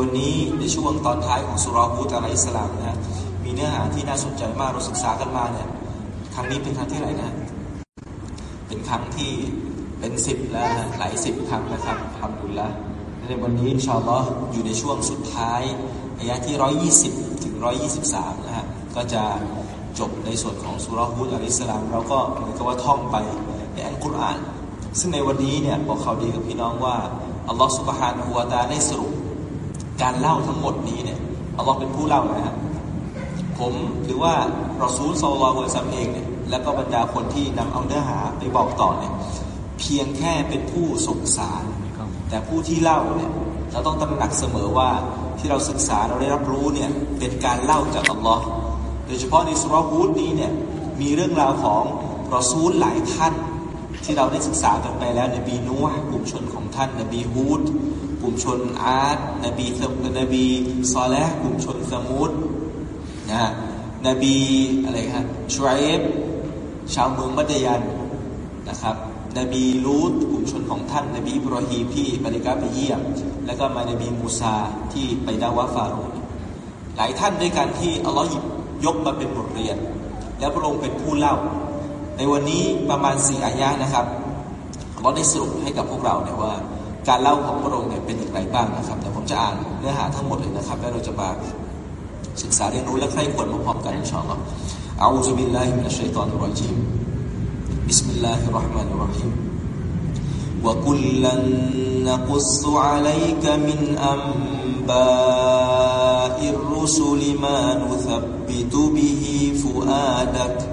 วันนี้ในช่วงตอนท้ายของสุราฮูตอะลัยสลามนะฮะมีเนื้อหาที่น่าสนใจมากเราศึกษากันมาเนี่ยครั้งนี้เป็นครั้งที่ไหนนะเป็นครั้งที่เป็นสิบแล้วนะหลายสิบครั้งนะครับทำบุญล้วในวันนี้ชาอัลลออยู่ในช่วงสุดท้ายอายะที่ร้อยยี่สิบถึงร้อยยี่สิบสามนะฮะก็จะจบในส่วนของสุราฮูตอะลัยสลามเราก็เหมือนกับว่าท่องไปในอัลกุรอานซึ่งในวันนี้เนี่ยบอกข่าวดีกับพี่น้องว่าอัลลอฮ์สุบฮานะฮูวาตาได้สรุป การเล่าทั้งหมดนี้เนี่ยอัลลอฮ์เป็นผู้เล่านะฮะผมหรือว่ารอซูลซอลลอฮุอะลัยฮิวะซัมเองเนี่ยแล้วก็บรรดาคนที่นำเอาเนื้อหาไปบอกต่อเนี่ยเพียงแค่เป็นผู้ส่งสาร แต่ผู้ที่เล่าเนี่ยเราต้องตระหนักเสมอว่าที่เราศึกษาเราได้รับรู้เนี่ยเป็นการเล่าจากอัลลอฮ์โดยเฉพาะในสุราฮูดนี้เนี่ยมีเรื่องราวของรอซูลหลายท่าน ที่เราได้ศึกษากันไปแล้วนบีนูฮ์กลุ่มชนของท่านนบีฮูด กลุ่มชนอาดนบีเซนบีซอลและกลุ่มชนสมุดนะฮะนบีอะไรครับชวเอฟชาวเมืองมัดยันนะครับนบีลูตกลุ่มชนของท่าน นบีอิบรอฮีมที่บริการไปเยี่ยม แล้วก็มานบีมูซาที่ไปดาวะฟาโรห์หลายท่านด้วยกันที่อัลลอฮ์หยิบยกมาเป็นบทเรียน แล้วพระองค์เป็นผู้เล่า ในวันนี้ประมาณสี่อายะนะครับเราได้สรุปให้กับพวกเราเนี่ยว่า การเล่าของพระองค์เนี่ยเป็นอย่างไรบ้างนะครับแต่ผมจะอ่านเนื้อหาทั้งหมดเลยนะครับ แล้วเราจะมาศึกษาเรียนรู้และใคร่ควรพร้อมๆกันอินชาอัลลอฮ์อาอูซุบิลลาฮิมินัชชัยฏอนรรจีม بسم الله الرحمن الرحيم وكلا نقص عليك من أنباء الرسل ما نثبت به فؤادك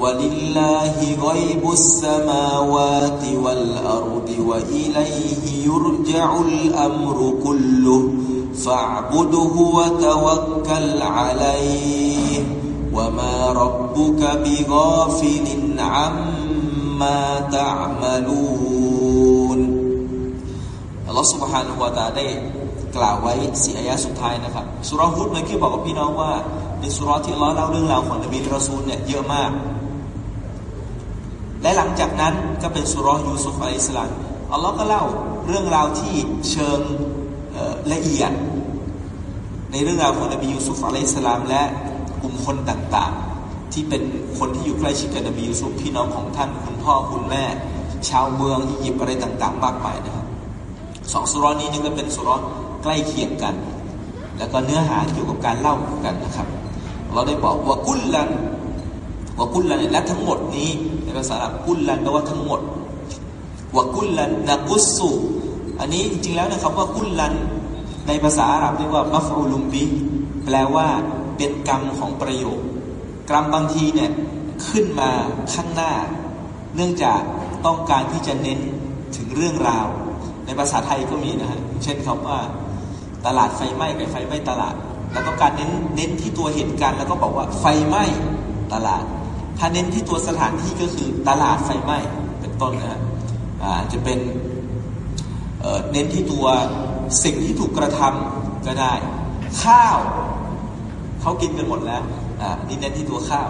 ولله غيب السماوات والأرض وإليه يرجع الأمر كله فاعبده وتوكل عليه وما ربك بغافل عما تعملون الله سبحانه وتعالى ได้กล่าวไว้สี่อายะสุดท้ายนะครับสุราฮุดเมื่อกี้บอกกับพี่น้องว่าเป็นสุราที่ล้อเล่าเรื่องราวของนบีรอซูลเนี่ยเยอะมาก และหลังจากนั้นก็เป็นสุรยูซุฟอะลัยสลามอัลลอฮ์ก็เล่าเรื่องราวที่เชิงละเอียด ในเรื่องราวของนบียูซุฟอะลัยสลามและกลุ่มคนต่างๆ ที่เป็นคนที่อยู่ใกล้ชิดกับนบียูซุฟพี่น้องของท่านคุณพ่อคุณแม่ ชาวเมืองอียิปต์อะไรต่างๆ มากมายนะครับสองสุรนี้นี่ก็เป็นสุรใกล้เคียงกัน แล้วก็เนื้อหาเกี่ยวกับการเล่ากันนะครับ เราได้บอกว่ากุลลันว่ากุลลันและทั้งหมดนี้ ภาษาอับกุลลันแปลว่าทั้งหมดว่ากุลลันนักุสุอันนี้จริงๆแล้วนะครับว่ากุลลัน ในภาษาอาหรับเรียกว่ามัฟรูลุมบีแปลว่าเป็นกรรมของประโยค กรรมบางทีเนี่ยขึ้นมาข้างหน้า เนื่องจากต้องการที่จะเน้นถึงเรื่องราว ในภาษาไทยก็มีนะฮะเช่นคำว่า ตลาดไฟไหม้กับไฟไหม้ตลาด แล้วก็การเน้นเน้นที่ตัวเหตุการณ์แล้วก็บอกว่าไฟไหม้ตลาด ถ้าเน้นที่ตัวสถานที่ก็คือตลาดไฟไหม้เป็นต้นนะฮะจะเป็นเน้นที่ตัวสิ่งที่ถูกกระทำก็ได้ ข้าวเขากินกันหมดแล้วอ่านี่เน้นที่ตัวข้าว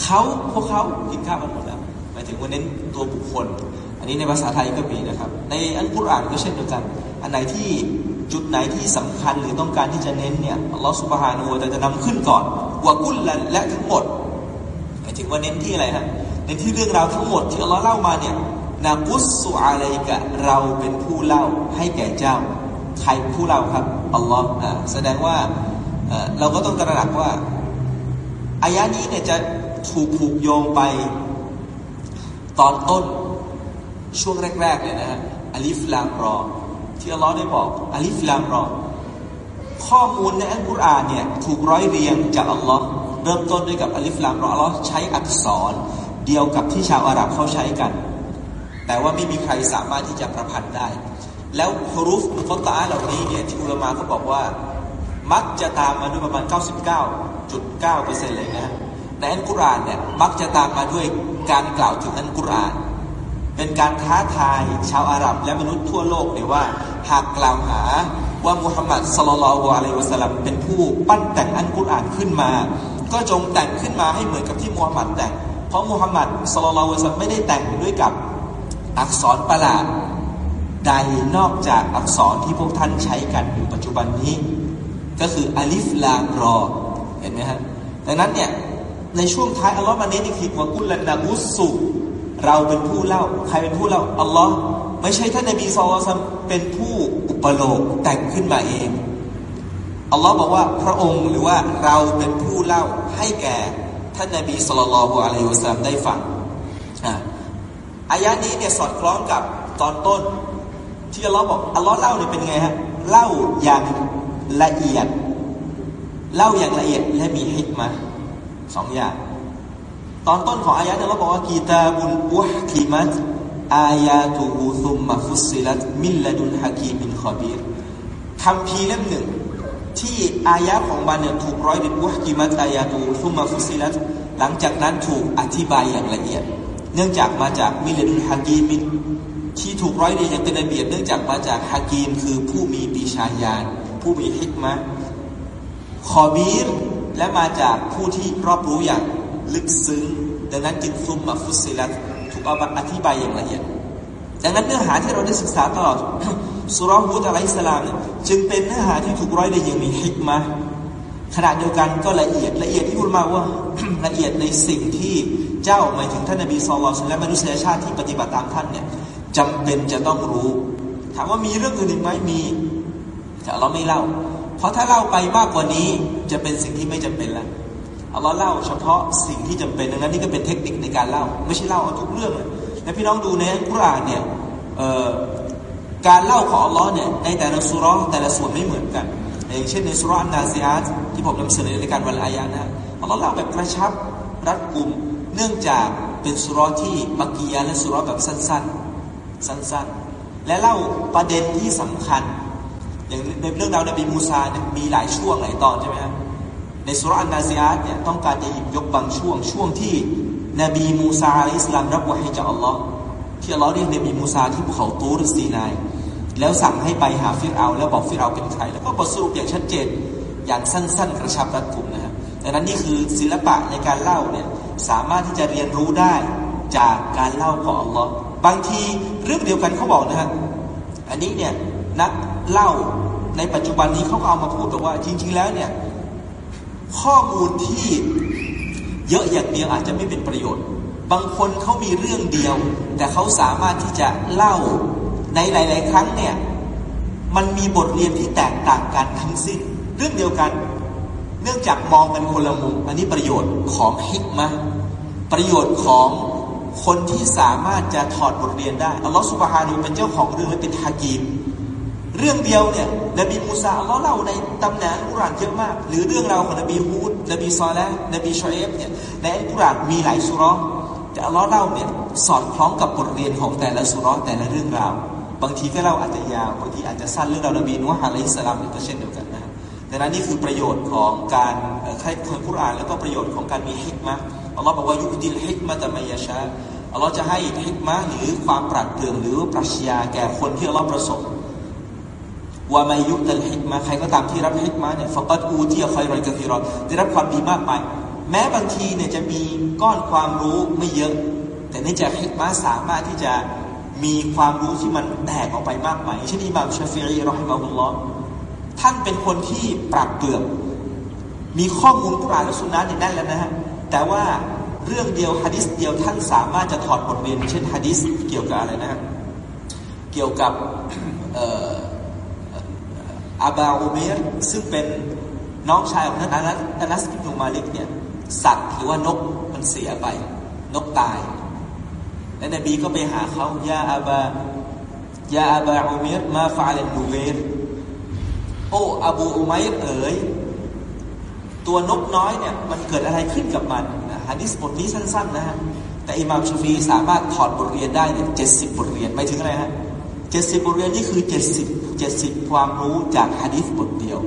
เขาพวกเขากินข้าวกันหมดแล้วหมายถึงว่าเน้นตัวบุคคล อันนี้ในภาษาไทยก็มีนะครับ ในอัลกุรอานก็เช่นเดียวกัน อันไหนที่จุดไหนที่สำคัญหรือต้องการที่จะเน้นเนี่ยอัลลอฮฺสุบฮานูแต่จะนำขึ้นก่อนว่ากุลและทั้งหมดายถึงว่าเน้นที่อะไรฮะเน้นที่เรื่องราวทั้งหมดที่อัลลอฮ์เล่ามาเนี่ยนากุสสุอะไรกะเราเป็นผู้เล่าให้แก่เจ้า ใครผู้เล่าครับอัลลอฮ์แสดงว่าเราก็ต้องตระหนักว่าอายะนี้เนี่ยจะถูกผูกโยงไปตอนต้นช่วงแรกๆเลยนะฮะألف لام را ที่อัลลอฮ์ได้บอกألف لام را ข้อมูลในอัลกุรอานเนี่ยถูกร้อยเรียงจากอัลลอฮ์ เริ่มต้นด้วยกับألف لام را อัลลอฮ์ใช้อักษรเดียวกับที่ชาวอาหรับเขาใช้กัน แต่ว่าไม่มีใครสามารถที่จะประพันธ์ได้ แล้วฮุรุฟมุตตาเหล่านี้เนี่ยที่อุลามาเขาบอกว่า มักจะตามมาด้วยประมาณ 99.9%เลยนะในอันกุรานเนี่ยมักจะตามมาด้วยการกล่าวถึงอันกุราน เป็นการท้าทายชาวอาหรับและมนุษย์ทั่วโลกเลยว่า หากกล่าวหาว่ามุฮัมมัดสลลัลอะลัยวะสัลลัมเป็นผู้ปั้นแต่งอันกุรานขึ้นมา ก็จงแต่งขึ้นมาให้เหมือนกับที่มุฮัมหมัดแต่ง เพราะมุฮัมหมัดสลลัลอะลัยสัลลัมไม่ได้แต่งด้วยกับอักษรประหลาดใดนอกจากอักษรที่พวกท่านใช้กันอยู่ปัจจุบันนี้ ก็คืออัลิฟลามรอ เห็นไหมฮะดังนั้นเนี่ยในช่วงท้ายอัลลอฮ์มาเน้นอีกทีว่ากุลนามุสุเราเป็นผู้เล่า ใครเป็นผู้เล่าอัลลอฮ์ไม่ใช่ท่านนบีซอลซัมเป็นผู้อุปโลกแต่งขึ้นมาเอง อัลลอฮ์บอกว่าพระองค์หรือว่าเราเป็นผู้เล่าให้แก่ท่านนบีสุลต่านละฮ์อะลัยฮุสลามได้ฟังอ่ายะนี้เนี่ยสอดคล้องกับตอนต้น ที่อัลลอฮ์บอกอัลลอฮ์เล่าเนี่ยเป็นไงฮะเล่าอย่างละเอียด เล่าอย่างละเอียดและมีฮิกมาสองอย่าง ตอนต้นของอายะเนี่ยเราบอกว่ากีตาบุลอุฮกิมัตอายาตูฮูซุมมาฟุสซิลัตมิลลดุลฮะกีมินขบีรคำพีเล่มหนึ่ง ที่อายะของมันเนี่ยถูกร้อยด้วยأحكمت آياته ثم فصلتหลังจากนั้นถูกอธิบายอย่างละเอียด เนื่องจากมาจากمن لدن حكيم ที่ถูกร้อยเรียงอย่างเป็นระเบียบเนื่องจากมาจากฮะกีมคือผู้มีปีชาญาณผู้มีฮิกมะคอบีรและมาจากผู้ที่รอบรู้อย่างลึกซึ้ง ดังนั้นจึงซุมมาฟุสิลัตถูกเอามาอธิบายอย่างละเอียด ดังนั้นเนื้อหาที่เราได้ศึกษาตลอด สุรฮูดอะลัยสลามเนี่ยจึงเป็นเนื้อหาที่ถูกร้อยได้อย่างมีฮิกมะขณะเดียวกันก็ละเอียดละเอียดที่พูดมาว่าละเอียดในสิ่งที่เจ้าหมายถึงท่านนบีสุลต่านและมนุษยชาติที่ปฏิบัติตามท่านเนี่ยจำเป็นจะต้องรู้ ถามว่ามีเรื่องอื่นอีกไหมมีแต่เราไม่เล่า เพราะถ้าเล่าไปมากกว่านี้จะเป็นสิ่งที่ไม่จำเป็นแล้วเอาเราเล่าเฉพาะสิ่งที่จำเป็นดังนั้นนี่ก็เป็นเทคนิคในการเล่า ไม่ใช่เล่าทุกเรื่องเลยแล้วพี่น้องดูในอัลกุรอานเนี่ย การเล่าของอัลลอฮ์เนี่ยในแต่ละสุร้อแต่ละส่วนไม่เหมือนกัน อย่างเช่นในสุร้อนนาซีอาตที่ผมนำเสนอในการวันอายานะอัลลอฮ์เล่าแบบกระชับรัดกุม เนื่องจากเป็นสุร้อที่มักกียะและสุร้อแบบสั้นๆ สั้นๆ และเล่าประเด็นที่สำคัญ อย่างในเรื่องราวนบีมูซาเนี่ยมีหลายช่วงหลายตอนใช่ไหมครับในซูเราะฮฺอันนาซิอาตเนี่ยต้องการจะหยิบยกบางช่วงช่วงที่นบีมูซาعليه السلام รับ وحي จากอัลลอฮ์ที่อัลลอฮ์เรียกนบีมูซาที่ภูเขาตูรซีนาย แล้วสั่งให้ไปหาฟิรเอาน์ แล้วบอกฟิรเอาน์เป็นใคร แล้วก็บทสรุปอย่างชัดเจนอย่างสั้น ๆ กระชับรัดกุมนะครับดังนั้นนี่คือศิลปะในการเล่าเนี่ยสามารถที่จะเรียนรู้ได้จากการเล่าของอัลลอฮ์บางทีเรื่องเดียวกันเขาบอกนะฮะอันนี้เนี่ยนักเล่าในปัจจุบันนี้เขาเอามาพูดบอกว่าจริง ๆ แล้วเนี่ยข้อมูลที่เยอะอย่างเดียวอาจจะไม่เป็นประโยชน์ บางคนเขามีเรื่องเดียว แต่เขาสามารถที่จะเล่า ในหลาย ๆ ครั้งเนี่ย มันมีบทเรียนที่แตกต่างกันทั้งสิ้น เรื่องเดียวกัน เนื่องจากมองกันคนละมุม อันนี้ประโยชน์ของฮิกมาประโยชน์ของคนที่สามารถจะถอดบทเรียนได้อัลลอฮฺ سبحانه เป็นเจ้าของเรื่องและเป็นحكيمเรื่องเดียวเนี่ยนบีมูซาอัลลอฮ์เล่าในในอัลกุรอานเยอะมาก หรือเรื่องราวของนบีฮูดนบีซอและฮ์นบีชุอัยบ์เนี่ยในอัลกุรอานมีหลายสุเราะฮ์แต่อัลลอฮ์เล่าเนี่ยสอดคล้องกับบทเรียนของแต่ละสุเราะฮ์แต่ละเรื่องราว บางทีก็เล่าอาจจะยาวบางทีอาจจะสั้นเรื่องราว นบีนุฮ์عليه السلامก็เช่นเดียวกันนะดังนั้นนี่คือประโยชน์ของการใช้คนกุรานแล้วก็ประโยชน์ของการมีฮิกมะอัลลอฮ์บอกว่ายุติลฮิกมะตะมายชาอัลลอฮ์จะให้ฮิกมะหรือความปรัดเปรื่องหรือปรัชญาแก่คนที่อัลลอฮ์ประสงค์ว่ามายุตัลฮิกมาใครก็ตามที่รับฮิกมาเนี่ยฟักัดอูที่คอยรอยกระีรอได้รับความดีมากไปแม้บางทีเนี่ยจะมีก้อนความรู้ไม่เยอะ แต่เนื่องจากฮิกมาสามารถที่จะ มีความรู้ที่มันแตกออกไปมากมายเช่นอิหม่ามชาฟิรีรอฮิมาอุลลอฮ์ท่านเป็นคนที่ปรับเปลือกมีข้อมูลกุรานและสุนนะในนั้นแล้วนะฮะแต่ว่าเรื่องเดียวฮะดิษเดียวท่านสามารถจะถอดบทเรียนเช่นฮะดิษเกี่ยวกับอะไรนะฮะเกี่ยวกับอาบาอูเมรซึ่งเป็นน้องชายของท่านอานัสอานัสบินูมาลิกเนี่ยสัตว์หรือว่านกมันเสียไป นกตาย และนบีก็ไปหาเขายาอาบายาอาบาอูเมรมาฟาเลนนูเวรโอ้อบูอุไมรเอ๋ยตัวนกน้อยเนี่ยมันเกิดอะไรขึ้นกับมันฮะดิษบทนี้สั้นๆนะฮะแต่อิมามชูฟีสามารถถอดบทเรียนได้เนี่ยเจ็ดสิบบทเรียนไม่ถึงอะไรฮะเจ็ดสิบบทเรียนนี่คือเจ็ดสิบเจ็ดสิบความรู้จากฮะดิษบทเดียว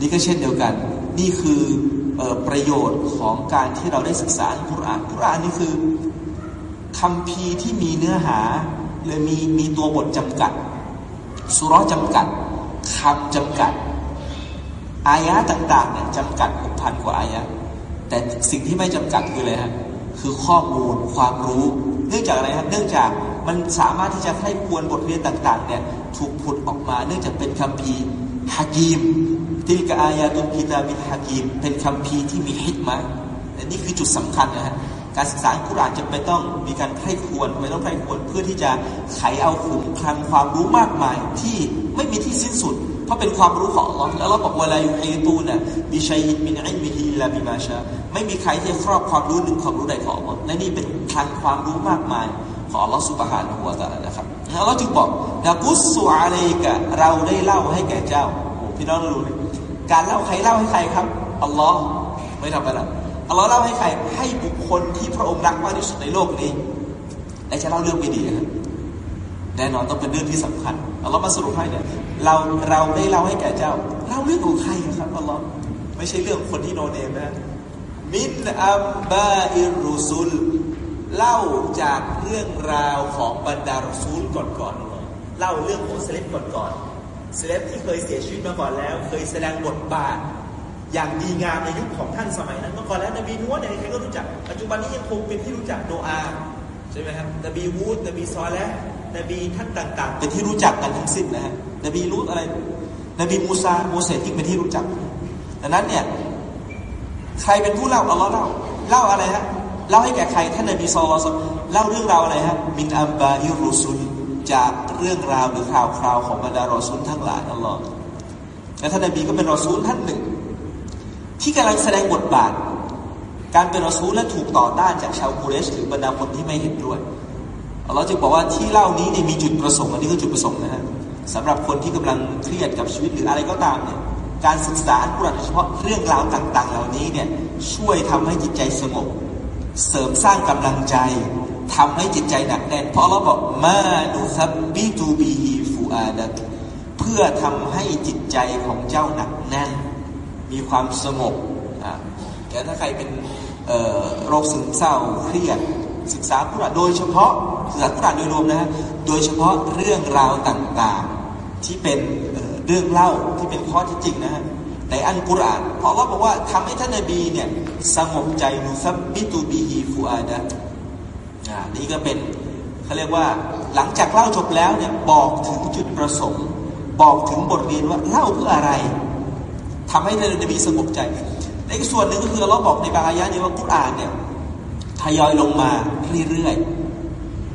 นี่ก็เช่นเดียวกัน นี่คืออประโยชน์ของการที่เราได้ศึกษาอัลกุรอานกุรอานนี่คือำพีที่มีเนื้อหาเลยมีมีตัวบทจำกัด สุรจำกัดคำจำกัด อายะต่างๆเนี่ยจำกัดหกพันกว่าอายะแต่สิ่งที่ไม่จำกัดคืออะไรฮะคือข้อมูลความรู้ เนื่องจากอะไรครับเนื่องจากมันสามารถที่จะให้ควรบทเรียนต่างๆเนี่ยถูกผุดออกมา เนื่องจากเป็นคำพีฮะกีมติลกอายาตุนกิตาบิฮะกีมเป็นคำพีที่มีฮิตมาและนี่คือจุดสำคัญนะฮะ การศึกษากุรอานจะไปต้องมีการใคร่ครวญไม่ต้องใคร่ครวญเพื่อที่จะไขเอาขุมคลังความรู้มากมายที่ไม่มีที่สิ้นสุด เพราะเป็นความรู้ของเราแล้วเราบอกว่าلا يحيطون بشيء من علمه إلا بما شاءไม่มีใครที่ครอบความรู้หนึ่งความรู้ใดของเราและนี่เป็นคลังความรู้มากมายของอัลลอฮฺسبحانه وتعالىนะครับเราจึงบอกنقص عليكเราได้เล่าให้แก่เจ้าโอ้พี่น้องรู้เลยการเล่าใครเล่าให้ใครครับอัลลอฮ์ไม่ทำอะไร อัลลอฮ์เล่าให้ใครให้บุคคลที่พระองค์รักมากที่สุดในโลกนี้และจะเล่าเรื่องไม่ดีครับแน่นอนต้องเป็นเรื่องที่สำคัญอัลลอฮ์มาสรุปให้เนี่ยเราเราได้เล่าให้แก่เจ้าเล่าเรื่องของใครครับอัลลอฮ์ไม่ใช่เรื่องคนที่โนเนมนะมินอัมบาอิรุซุลเล่าจากเรื่องราวของบรรดารซูลก่อนๆเล่าเรื่องของเซเลบก่อนๆเซเลบที่เคยเสียชีวิตมาก่อนแล้ว เคยแสดงบทบาท อย่างดีงามในยุคของท่านสมัยนั้นเมื่อก่อนแล้วนบีนัวเนี่ยใครก็รู้จัก ปัจจุบันนี้ยังคงเป็นที่รู้จักโนอาใช่ไหมครับนบีวูดนบีซอและนบีท่านต่าง ๆ เป็นที่รู้จักกันทั้งสิ้นนะฮะนบีรูดอะไร นบีมูซาโมเสสที่เป็นที่รู้จักดังนั้นเนี่ยใครเป็นผู้เล่าอัลลอฮ์เล่าเล่าอะไรฮะเล่าให้แก่ใครท่านนบีซอลเล่าเรื่องราวอะไรฮะมินอัมบาอิรุซุลจากเรื่องราวหรือข่าวคราวของบรรดารอซุลทั้งหลายอัลลอฮ์และท่านนบีก็เป็นรอซูลท่านหนึ่ง ที่กำลังแสดงบทบาท การเป็นรอซูลและถูกต่อต้านจากชาวกูเรชหรือบรรดาคนที่ไม่เห็นด้วยเราจึงบอกว่าที่เล่านี้เนี่ยมีจุดประสงค์อันนี้ก็จุดประสงค์นะฮะสำหรับคนที่กำลังเครียดกับชีวิตหรืออะไรก็ตามเนี่ยการศึกษาอันกุรอานเฉพาะเรื่องราวต่าง ๆ เหล่านี้เนี่ยช่วยทำให้จิตใจสงบ เสริมสร้างกำลังใจทำให้จิตใจหนักแน่น เพราะเราบอกما نثبت به فؤادكเพื่อทำให้จิตใจของเจ้าหนักแน่น มีความสงบแต่ถ้าใครเป็นโรคซึมเศร้าเครียดศึกษากุรอานโดยเฉพาะศึกษากุรอานโดยรวมนะฮะโดยเฉพาะเรื่องราวต่างๆที่เป็นเรื่องเล่าที่เป็นข้อที่จริงนะฮะในอัลกุรอานเพราะว่าบอกว่าทำให้ท่านนบีเนี่ยสงบใจنثبت به فؤادكนี่ก็เป็นเขาเรียกว่าหลังจากเล่าจบแล้วเนี่ยบอกถึงจุดประสงค์ บอกถึงบทเรียนว่าเล่าเพื่ออะไร ทำให้ท่านนบีสงบใจในส่วนหนึ่งก็คือเราบอกในบางอายะนี้ว่ากุรอานเนี่ยทยอยลงมาเรื่อย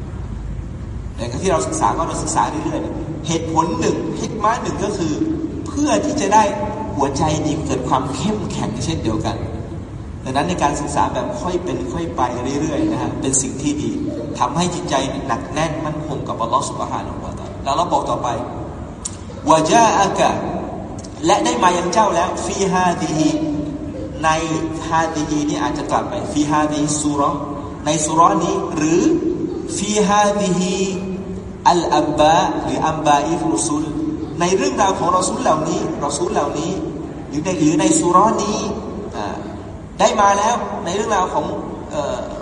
ๆแต่ที่เราศึกษาก็เราศึกษาเรื่อยๆ เหตุผลหนึ่งฮิกมาหนึ่งก็คือ เพื่อที่จะได้หัวใจดีเกิดความเข้มแข็งเช่นเดียวกันดังนั้นในการศึกษาแบบค่อยเป็นค่อยไปเรื่อยๆนะฮะเป็นสิ่งที่ดีทำให้จิตใจหนักแน่นมั่นคงกับอัลลอฮฺสุบฮานาอัลลอฮฺแล้วเราบอกต่อไปวาจาอากะ และได้มายังเจ้าแล้วฟีฮาดีฮีในฮาดีฮีนี่อาจจะกลับไปฟีฮาดีสุรในสุรนี้หรือฟีฮาดีฮีอัลอับบาหรืออัมบาอิฟรุซุลในเรื่องราวของรอซูลเหล่านี้รอซูลเหล่านี้หรือในหรือในสุรนี้ได้มาแล้วในเรื่องราวของ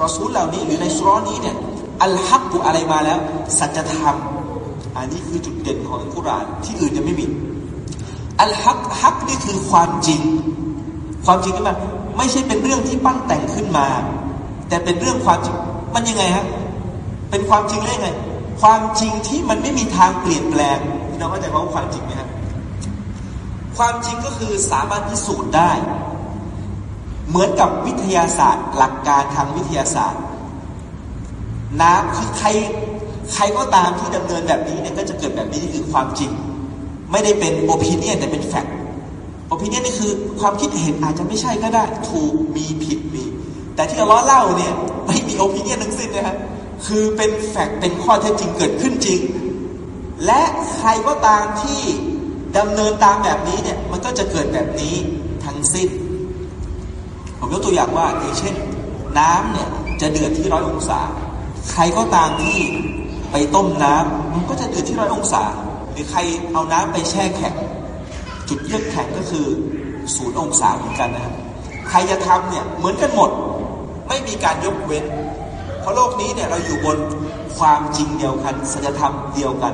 รอซูลเหล่านี้ หรือในสุรนี้เนี่ยอัลฮักกุอะไรมาแล้ว สัจธรรม อันนี้คือจุดเด่นของอัลกุรอานที่อื่นจะไม่มี อัลฮักฮักนี่คือความจริง ความจริงที่มันไม่ใช่เป็นเรื่องที่ปั้นแต่งขึ้นมา แต่เป็นเรื่องความจริงมันยังไงฮะเป็นความจริงได้ไง ความจริงที่มันไม่มีทางเปลี่ยนแปลงพี่น้องเข้าใจว่าความจริงไหมครับความจริงก็คือสามารถพิสูจน์ได้ เหมือนกับวิทยาศาสตร์ หลักการทางวิทยาศาสตร์ น้ำคือใครใครก็ตามที่ดำเนินแบบนี้เนี่ยก็จะเกิดแบบนี้นี่คือความจริง ไม่ได้เป็นโอปิเนียนแต่เป็นแฟกต์โอปิเนียนนี่คือความคิดเห็นอาจจะไม่ใช่ก็ได้ ถูกมีผิดมี แต่ที่เราเล่าเนี่ยไม่มีโอปิเนียนทั้งสิ้นนะครับคือเป็นแฟกต์เป็นข้อเท็จจริงเกิดขึ้นจริง และใครก็ตามที่ดำเนินตามแบบนี้เนี่ยมันก็จะเกิดแบบนี้ทั้งสิ้น ผมยกตัวอย่างว่าอย่างเช่น น้ำเนี่ยจะเดือดที่ร้อยองศา ใครก็ตามที่ไปต้มน้ำมันก็จะเดือดที่ร้อยองศา รือใครเอาน้ำไปแช่แข็ง จุดเยือกแข็งก็คือศูนย์องศาเหมือนกันนะครับใครจะทำเนี่ยเหมือนกันหมด ไม่มีการยกเว้น เพราะโลกนี้เนี่ยเราอยู่บนความจริงเดียวกันสัจธรรมเดียวกัน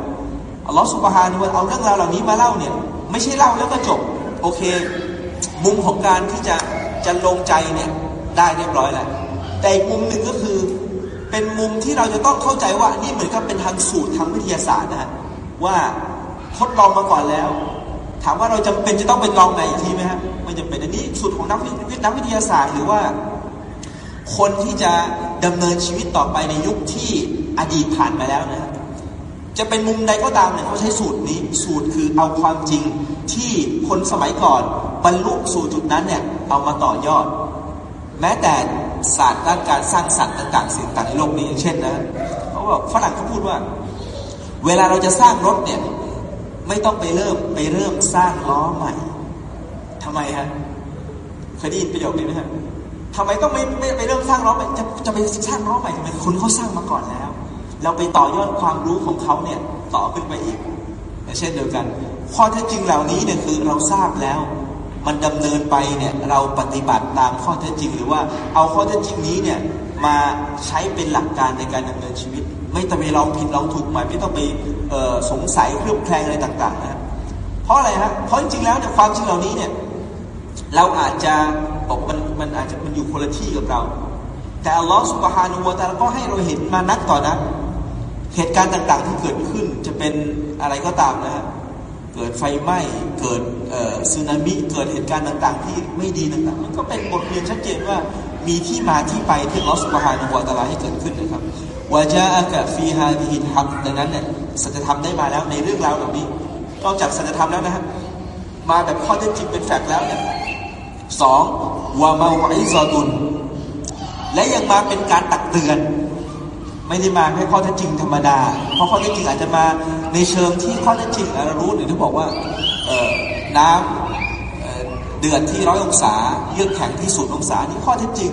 อัลลอฮฺสุบฮานุวะเอาเรื่องราวเหล่านี้มาเล่าเนี่ยไม่ใช่เล่าแล้วก็จบ โอเค มุมของการที่จะจะลงใจเนี่ยได้เรียบร้อยแล้วแต่อีกมุมหนึ่งก็คือเป็นมุมที่เราจะต้องเข้าใจว่านี่เหมือนกับเป็นทางสูตรทางวิทยาศาสตร์นะฮะว่า ทดลองมาก่อนแล้ว ถามว่าเราจำเป็นจะต้องไปลองไหนอีกทีไหมฮะไม่จำเป็นอันนี้สูตรของนักวินักวิทยาศาสตร์หรือว่า คนที่จะดำเนินชีวิตต่อไปในยุคที่อดีตผ่านมาแล้วนะจะเป็นมุมใดก็ตามเนี่ยเขาใช้สูตรนี้สูตรคือเอาความจริงที่คนสมัยก่อนบรรลุสู่จุดนั้นเนี่ยเอามาต่อยอด แม้แต่ศาสตร์ด้านการสร้างสรรค์ต่างๆ สิ่งต่างในโลกนี้อย่างเช่นนะเขาบอกฝรั่งเขาพูดว่า เวลาเราจะสร้างรถเนี่ย ไม่ต้องไปเริ่มไปเริ่มสร้างล้อใหม่ทำไมฮะเคยได้ยินประโยคนี้ไหมฮะทำไมต้องไม่ไม่ไปเริ่มสร้างล้อใหม่จะจะไปสร้างล้อใหม่ทำไมคนเขาสร้างมาก่อนแล้ว เราไปต่อยอดความรู้ของเขาเนี่ยต่อขึ้นไปอีกเช่นเดียวกันข้อเท็จจริงเหล่านี้เนี่ยคือเราทราบแล้ว มันดำเนินไปเนี่ยเราปฏิบัติตามข้อเท็จจริง หรือว่าเอาข้อเท็จจริงนี้เนี่ยมาใช้เป็นหลักการในการดำเนินชีวิต ไม่ต้องไปลองผิดลองถูกหมายไม่ต้องไป สงสัยเครือบแคลงอะไรต่างๆนะครับเพราะอะไรฮะเพราะจริงๆแล้วเนี่ยความจริงเหล่านี้เนี่ยเราอาจจะบอกมันมันอาจจะมันอยู่คนละที่กับเรา แต่อัลลอฮฺสุบฮานุวะตาลก็ให้เราเห็นมานักต่อนักเหตุการณ์ต่างๆที่เกิดขึ้นจะเป็นอะไรก็ตามนะฮะเกิดไฟไหม้เกิดสึนามิเกิดเหตุการณ์ต่าง ๆ ที่ไม่ดีต่างๆ มันก็เป็นบทเรียนชัดเจนว่ามีที่มาที่ไปที่ลอสบาฮานุวะตาลาให้เกิดขึ้นนะครับวาจาอากะฟีฮาดิฮินฮักดังนั้นเนี่ย สัจธรรมได้มาแล้วในเรื่องราวเหล่านี้ นอกจากสัจธรรมแล้วนะฮะมาแบบข้อเท็จจริงเป็นแฟกต์แล้วเนี่ยสองวามาไอซอดุน และยังมาเป็นการตักเตือน ไม่ได้มาแค่ข้อเท็จจริงธรรมดา เพราะข้อเท็จจริงอาจจะมาในเชิงที่ข้อเท็จจริงเรารู้หรือที่บอกว่าน้ำเดือดที่ร้อยองศา เยือกแข็งที่ศูนย์องศานี่ข้อเท็จจริง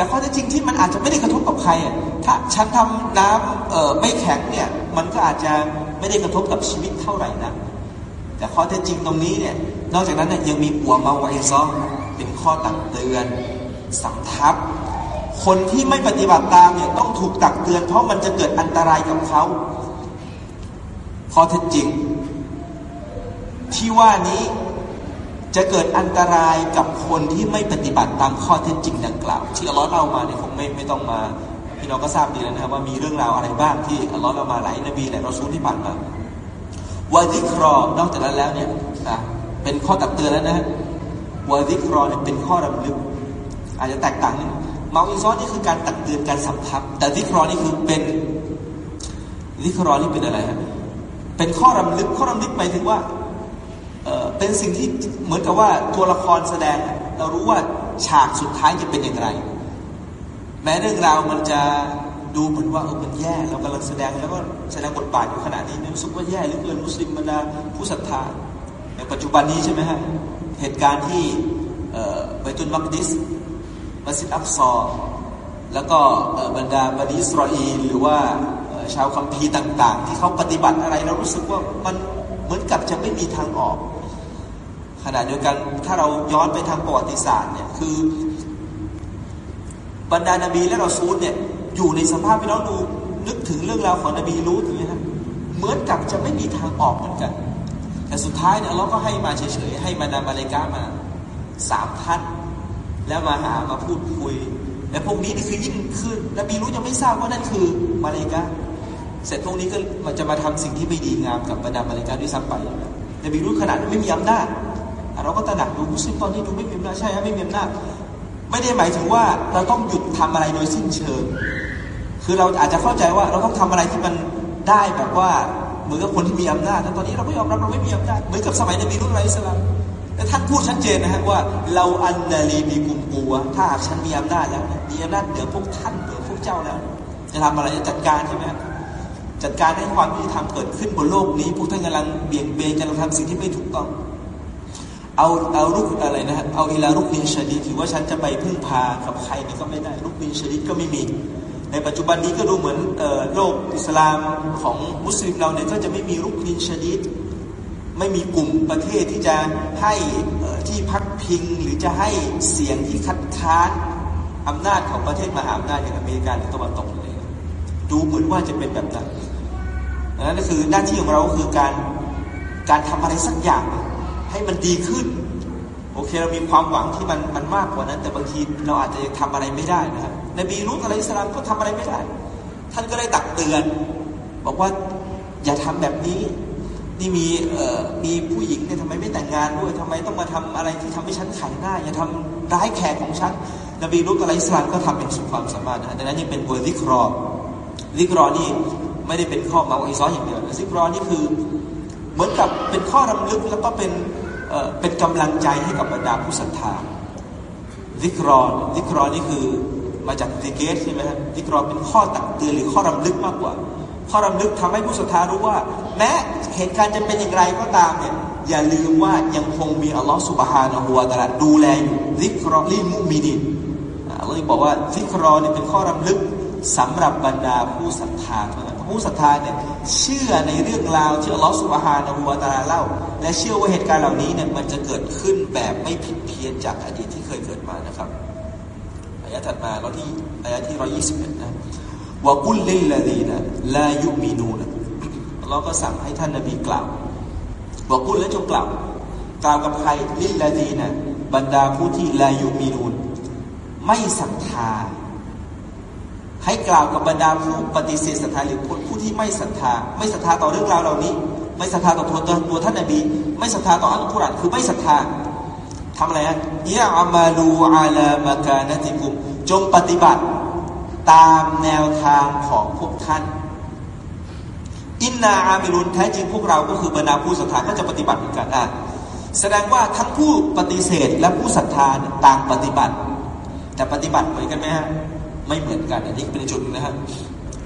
แต่ข้อเท็จจริงที่มันอาจจะไม่ได้กระทบกับใครถ้าฉันทำน้ำไม่แข็งเนี่ยมันก็อาจจะไม่ได้กระทบกับชีวิตเท่าไหร่นะแต่ข้อเท็จจริงตรงนี้เนี่ยนอกจากนั้นเนี่ยยังมีปัวมาไวซองเป็นข้อตักเตือนสำทับ คนที่ไม่ปฏิบัติตามเนี่ยต้องถูกตักเตือน เพราะมันจะเกิดอันตรายกับเขาข้อเท็จจริง ที่ว่านี้ จะเกิดอันตรายกับคนที่ไม่ปฏิบัติตามข้อเท็จจริงดังกล่าว ที่อัลลอฮ์เล่ามาเนี่ยผมไม่ไม่ต้องมาพี่น้องก็ทราบดีแล้วนะครับว่ามีเรื่องราวอะไรบ้างที่อัลลอฮ์เล่ามาหลายนบีหลายรอซูลที่ผ่านมาวาดิครอนอกจากนั้นแล้วเนี่ยเป็นข้อตักเตือนแล้วนะฮะวาดิครอเนี่ยเป็นข้อรำลึก อาจจะแตกต่างนิดเมาอิซอนนี่คือการตักเตือนการสัมทับแต่ซิครอนี่คือเป็นซิครอนี่เป็นอะไรฮะเป็นข้อรำลึกข้อรำลึกหมายถึงว่า เป็นสิ่งที่เหมือนกับว่าตัวละครแสดง เรารู้ว่าฉากสุดท้ายจะเป็นอย่างไร แม้เรื่องราวมันจะดูเหมือนว่าเออมันแย่เรากำลังแสดงแล้วก็แสดงบทบาทอยู่ขณะนี้รู้สึกว่าแย่หรือเกินมุสลิมบรรดาผู้ศรัทธาในปัจจุบันนี้ใช่ไหมฮะเหตุการณ์ที่เบตุนมักดิสมัสยิดอักซอแล้วก็บรรดาบันิสรออีหรือว่าชาวคัมภีร์ต่าง ๆ ที่เขาปฏิบัติอะไรเรารู้สึกว่ามัน เหมือนกับจะไม่มีทางออก ขณะเดียวกันถ้าเราย้อนไปทางประวัติศาสตร์เนี่ยคือบรรดานาบีและเราซูลเนี่ยอยู่ในสภาพที่เราดูนึกถึงเรื่องราวของนบีรู้ถึงไหมครับเหมือนกับจะไม่มีทางออกเหมือนกัน แต่สุดท้ายเนี่ยเราก็ให้มาเฉยๆให้มานำมาเลกามาสามท่านแล้วมาหามาพูดคุย และพวกนี้นี่คือยิ่งขึ้นนบีรู้ยังไม่ทราบว่านั่นคือมาเลกา เสร็จพวกนี้ก็มันจะมาทำสิ่งที่ไม่ดีงามกับบรรดามาเลกาด้วยซ้ำไปนบีรู้ขนาดไม่มีอำนาจเราก็ตระหนักดูมุสลิมตอนนี้ดูไม่มีอำนาจใช่ไหมไม่มีอำนาจไม่ได้หมายถึงว่าเราต้องหยุดทำอะไรโดยสิ้นเชิง คือเราอาจจะเข้าใจว่าเราต้องทำอะไรที่มันได้แบบว่าเหมือนกับคนที่มีอำนาจแต่ตอนนี้เราไม่ยอมรับเราไม่มีอำนาจเหมือนกับสมัยนบีรุ่นไรอิสลามแต่ท่านพูดชัดเจนนะฮะว่าเราอันนาลีมีกุมกัว ถ้าหากฉันมีอำนาจแล้วมีอำนาจเหนือพวกท่านเหนือพวกเจ้าแล้ว จะทำอะไรจะจัดการใช่ไหม จัดการให้ความยุติธรรมเกิดขึ้นบนโลกนี้พวกท่านกำลังเบี่ยงเบนกำลังทำสิ่งที่ไม่ถูกต้อง เอาเอาลุกอะไรนะฮะเอาอิลาลุกบินชดีถือว่าฉันจะไปพึ่งพากับใครนี่ก็ไม่ได้ลุกบินชดีก็ไม่มี ในปัจจุบันนี้ก็ดูเหมือนโลกอิสลามของมุสลิมเราเนี่ยก็จะไม่มีลุกบินชดีไม่มีกลุ่มประเทศที่จะให้ที่พักพิงหรือจะให้เสียงที่คัดค้านอำนาจของประเทศมหาอำนาจอย่างอเมริกาหรือตะวันตกเลยดูเหมือนว่าจะเป็นแบบนั้น นั่นก็คือหน้าที่ของเราคือการการทำอะไรสักอย่าง ให้มันดีขึ้น โอเคเรามีความหวังที่มันมันมากกว่านั้น แต่บางทีเราอาจจะทำอะไรไม่ได้นะครับนบีรุตอะไรสลามก็ทำอะไรไม่ได้ ท่านก็ได้ตักเตือน บอกว่าอย่าทำแบบนี้นี่มีเอ่อมีผู้หญิงเนี่ยทำไมไม่แต่งงานด้วยทำไมต้องมาทำอะไรที่ทำให้ฉันขายหน้า อย่าทำร้ายแขกของฉันนบีรุตอะไรสลามก็ทำเป็นสุดความสามารถนะดังนั้นนี่เป็นบทวิเคราะห์วิเคราะห์นี่ ไม่ได้เป็นข้อموعظة อย่างเดียว ذكرىนี่คือเหมือนกับเป็นข้อรำลึกแล้วก็เป็นเป็นกำลังใจให้กับบรรดาผู้ศรัทธาذكرى ذكرىนี่คือมาจากซิเกตใช่ไหมครับذكرىเป็นข้อตักเตือนหรือข้อรำลึกมากกว่า ข้อรำลึกทำให้ผู้ศรัทธารู้ว่า แม้เหตุการณ์จะเป็นอย่างไรก็ตามเนี่ยอย่าลืมว่ายังคงมีอัลลอฮฺسبحانه وتعالىดูแลอยู่ذكرى للمؤمنينอัลลอฮฺบอกว่าซิกรอเนี่ยเป็นข้อรำลึกสำหรับบรรดาผู้ศรัทธาเท่านั้น ผู้ศรัทธาเนี่ยเชื่อในเรื่องราวที่อัลลอฮฺสุบฮานะฮูวาตาลาเล่า และเชื่อว่าเหตุการณ์เหล่านี้เนี่ยมันจะเกิดขึ้นแบบไม่ผิดเพี้ยนจากอดีตที่เคยเกิดมานะครับอายะถัดมาเราที่อายะที่ร้อยี่สิบเอ็ดนะวะกุลลิลลาดีนะลายุมีนูนะเราก็สั่งให้ท่านนบีกล่าววะกุลและจงกล่าวกล่าวกับใครลิลลาดีนะบรรดาผู้ที่ลายุมีนูนไม่ศรัทธา ให้กล่าวกับบรรดาผู้ปฏิเสธศรัทธาหรือผู้ที่ไม่ศรัทธา ไม่ศรัทธาต่อเรื่องราวเหล่านี้ ไม่ศรัทธาต่อตัวตัวท่านนบี ไม่ศรัทธาต่ออัลกุรอานคือไม่ศรัทธาทำอะไรฮะยะอามาลูอาลามากานติกุมจงปฏิบัติตามแนวทางของพวกท่าน อินนาอามิรุนแท้จริงพวกเราก็คือบรรดาผู้ศรัทธาก็จะปฏิบัติเหมือนกันอะแสดงว่าทั้งผู้ปฏิเสธและผู้ศรัทธาต่างปฏิบัติ แต่ปฏิบัติเหมือนกันไหมฮะ ไม่เหมือนกันอันนี้เป็นจุดนะครับ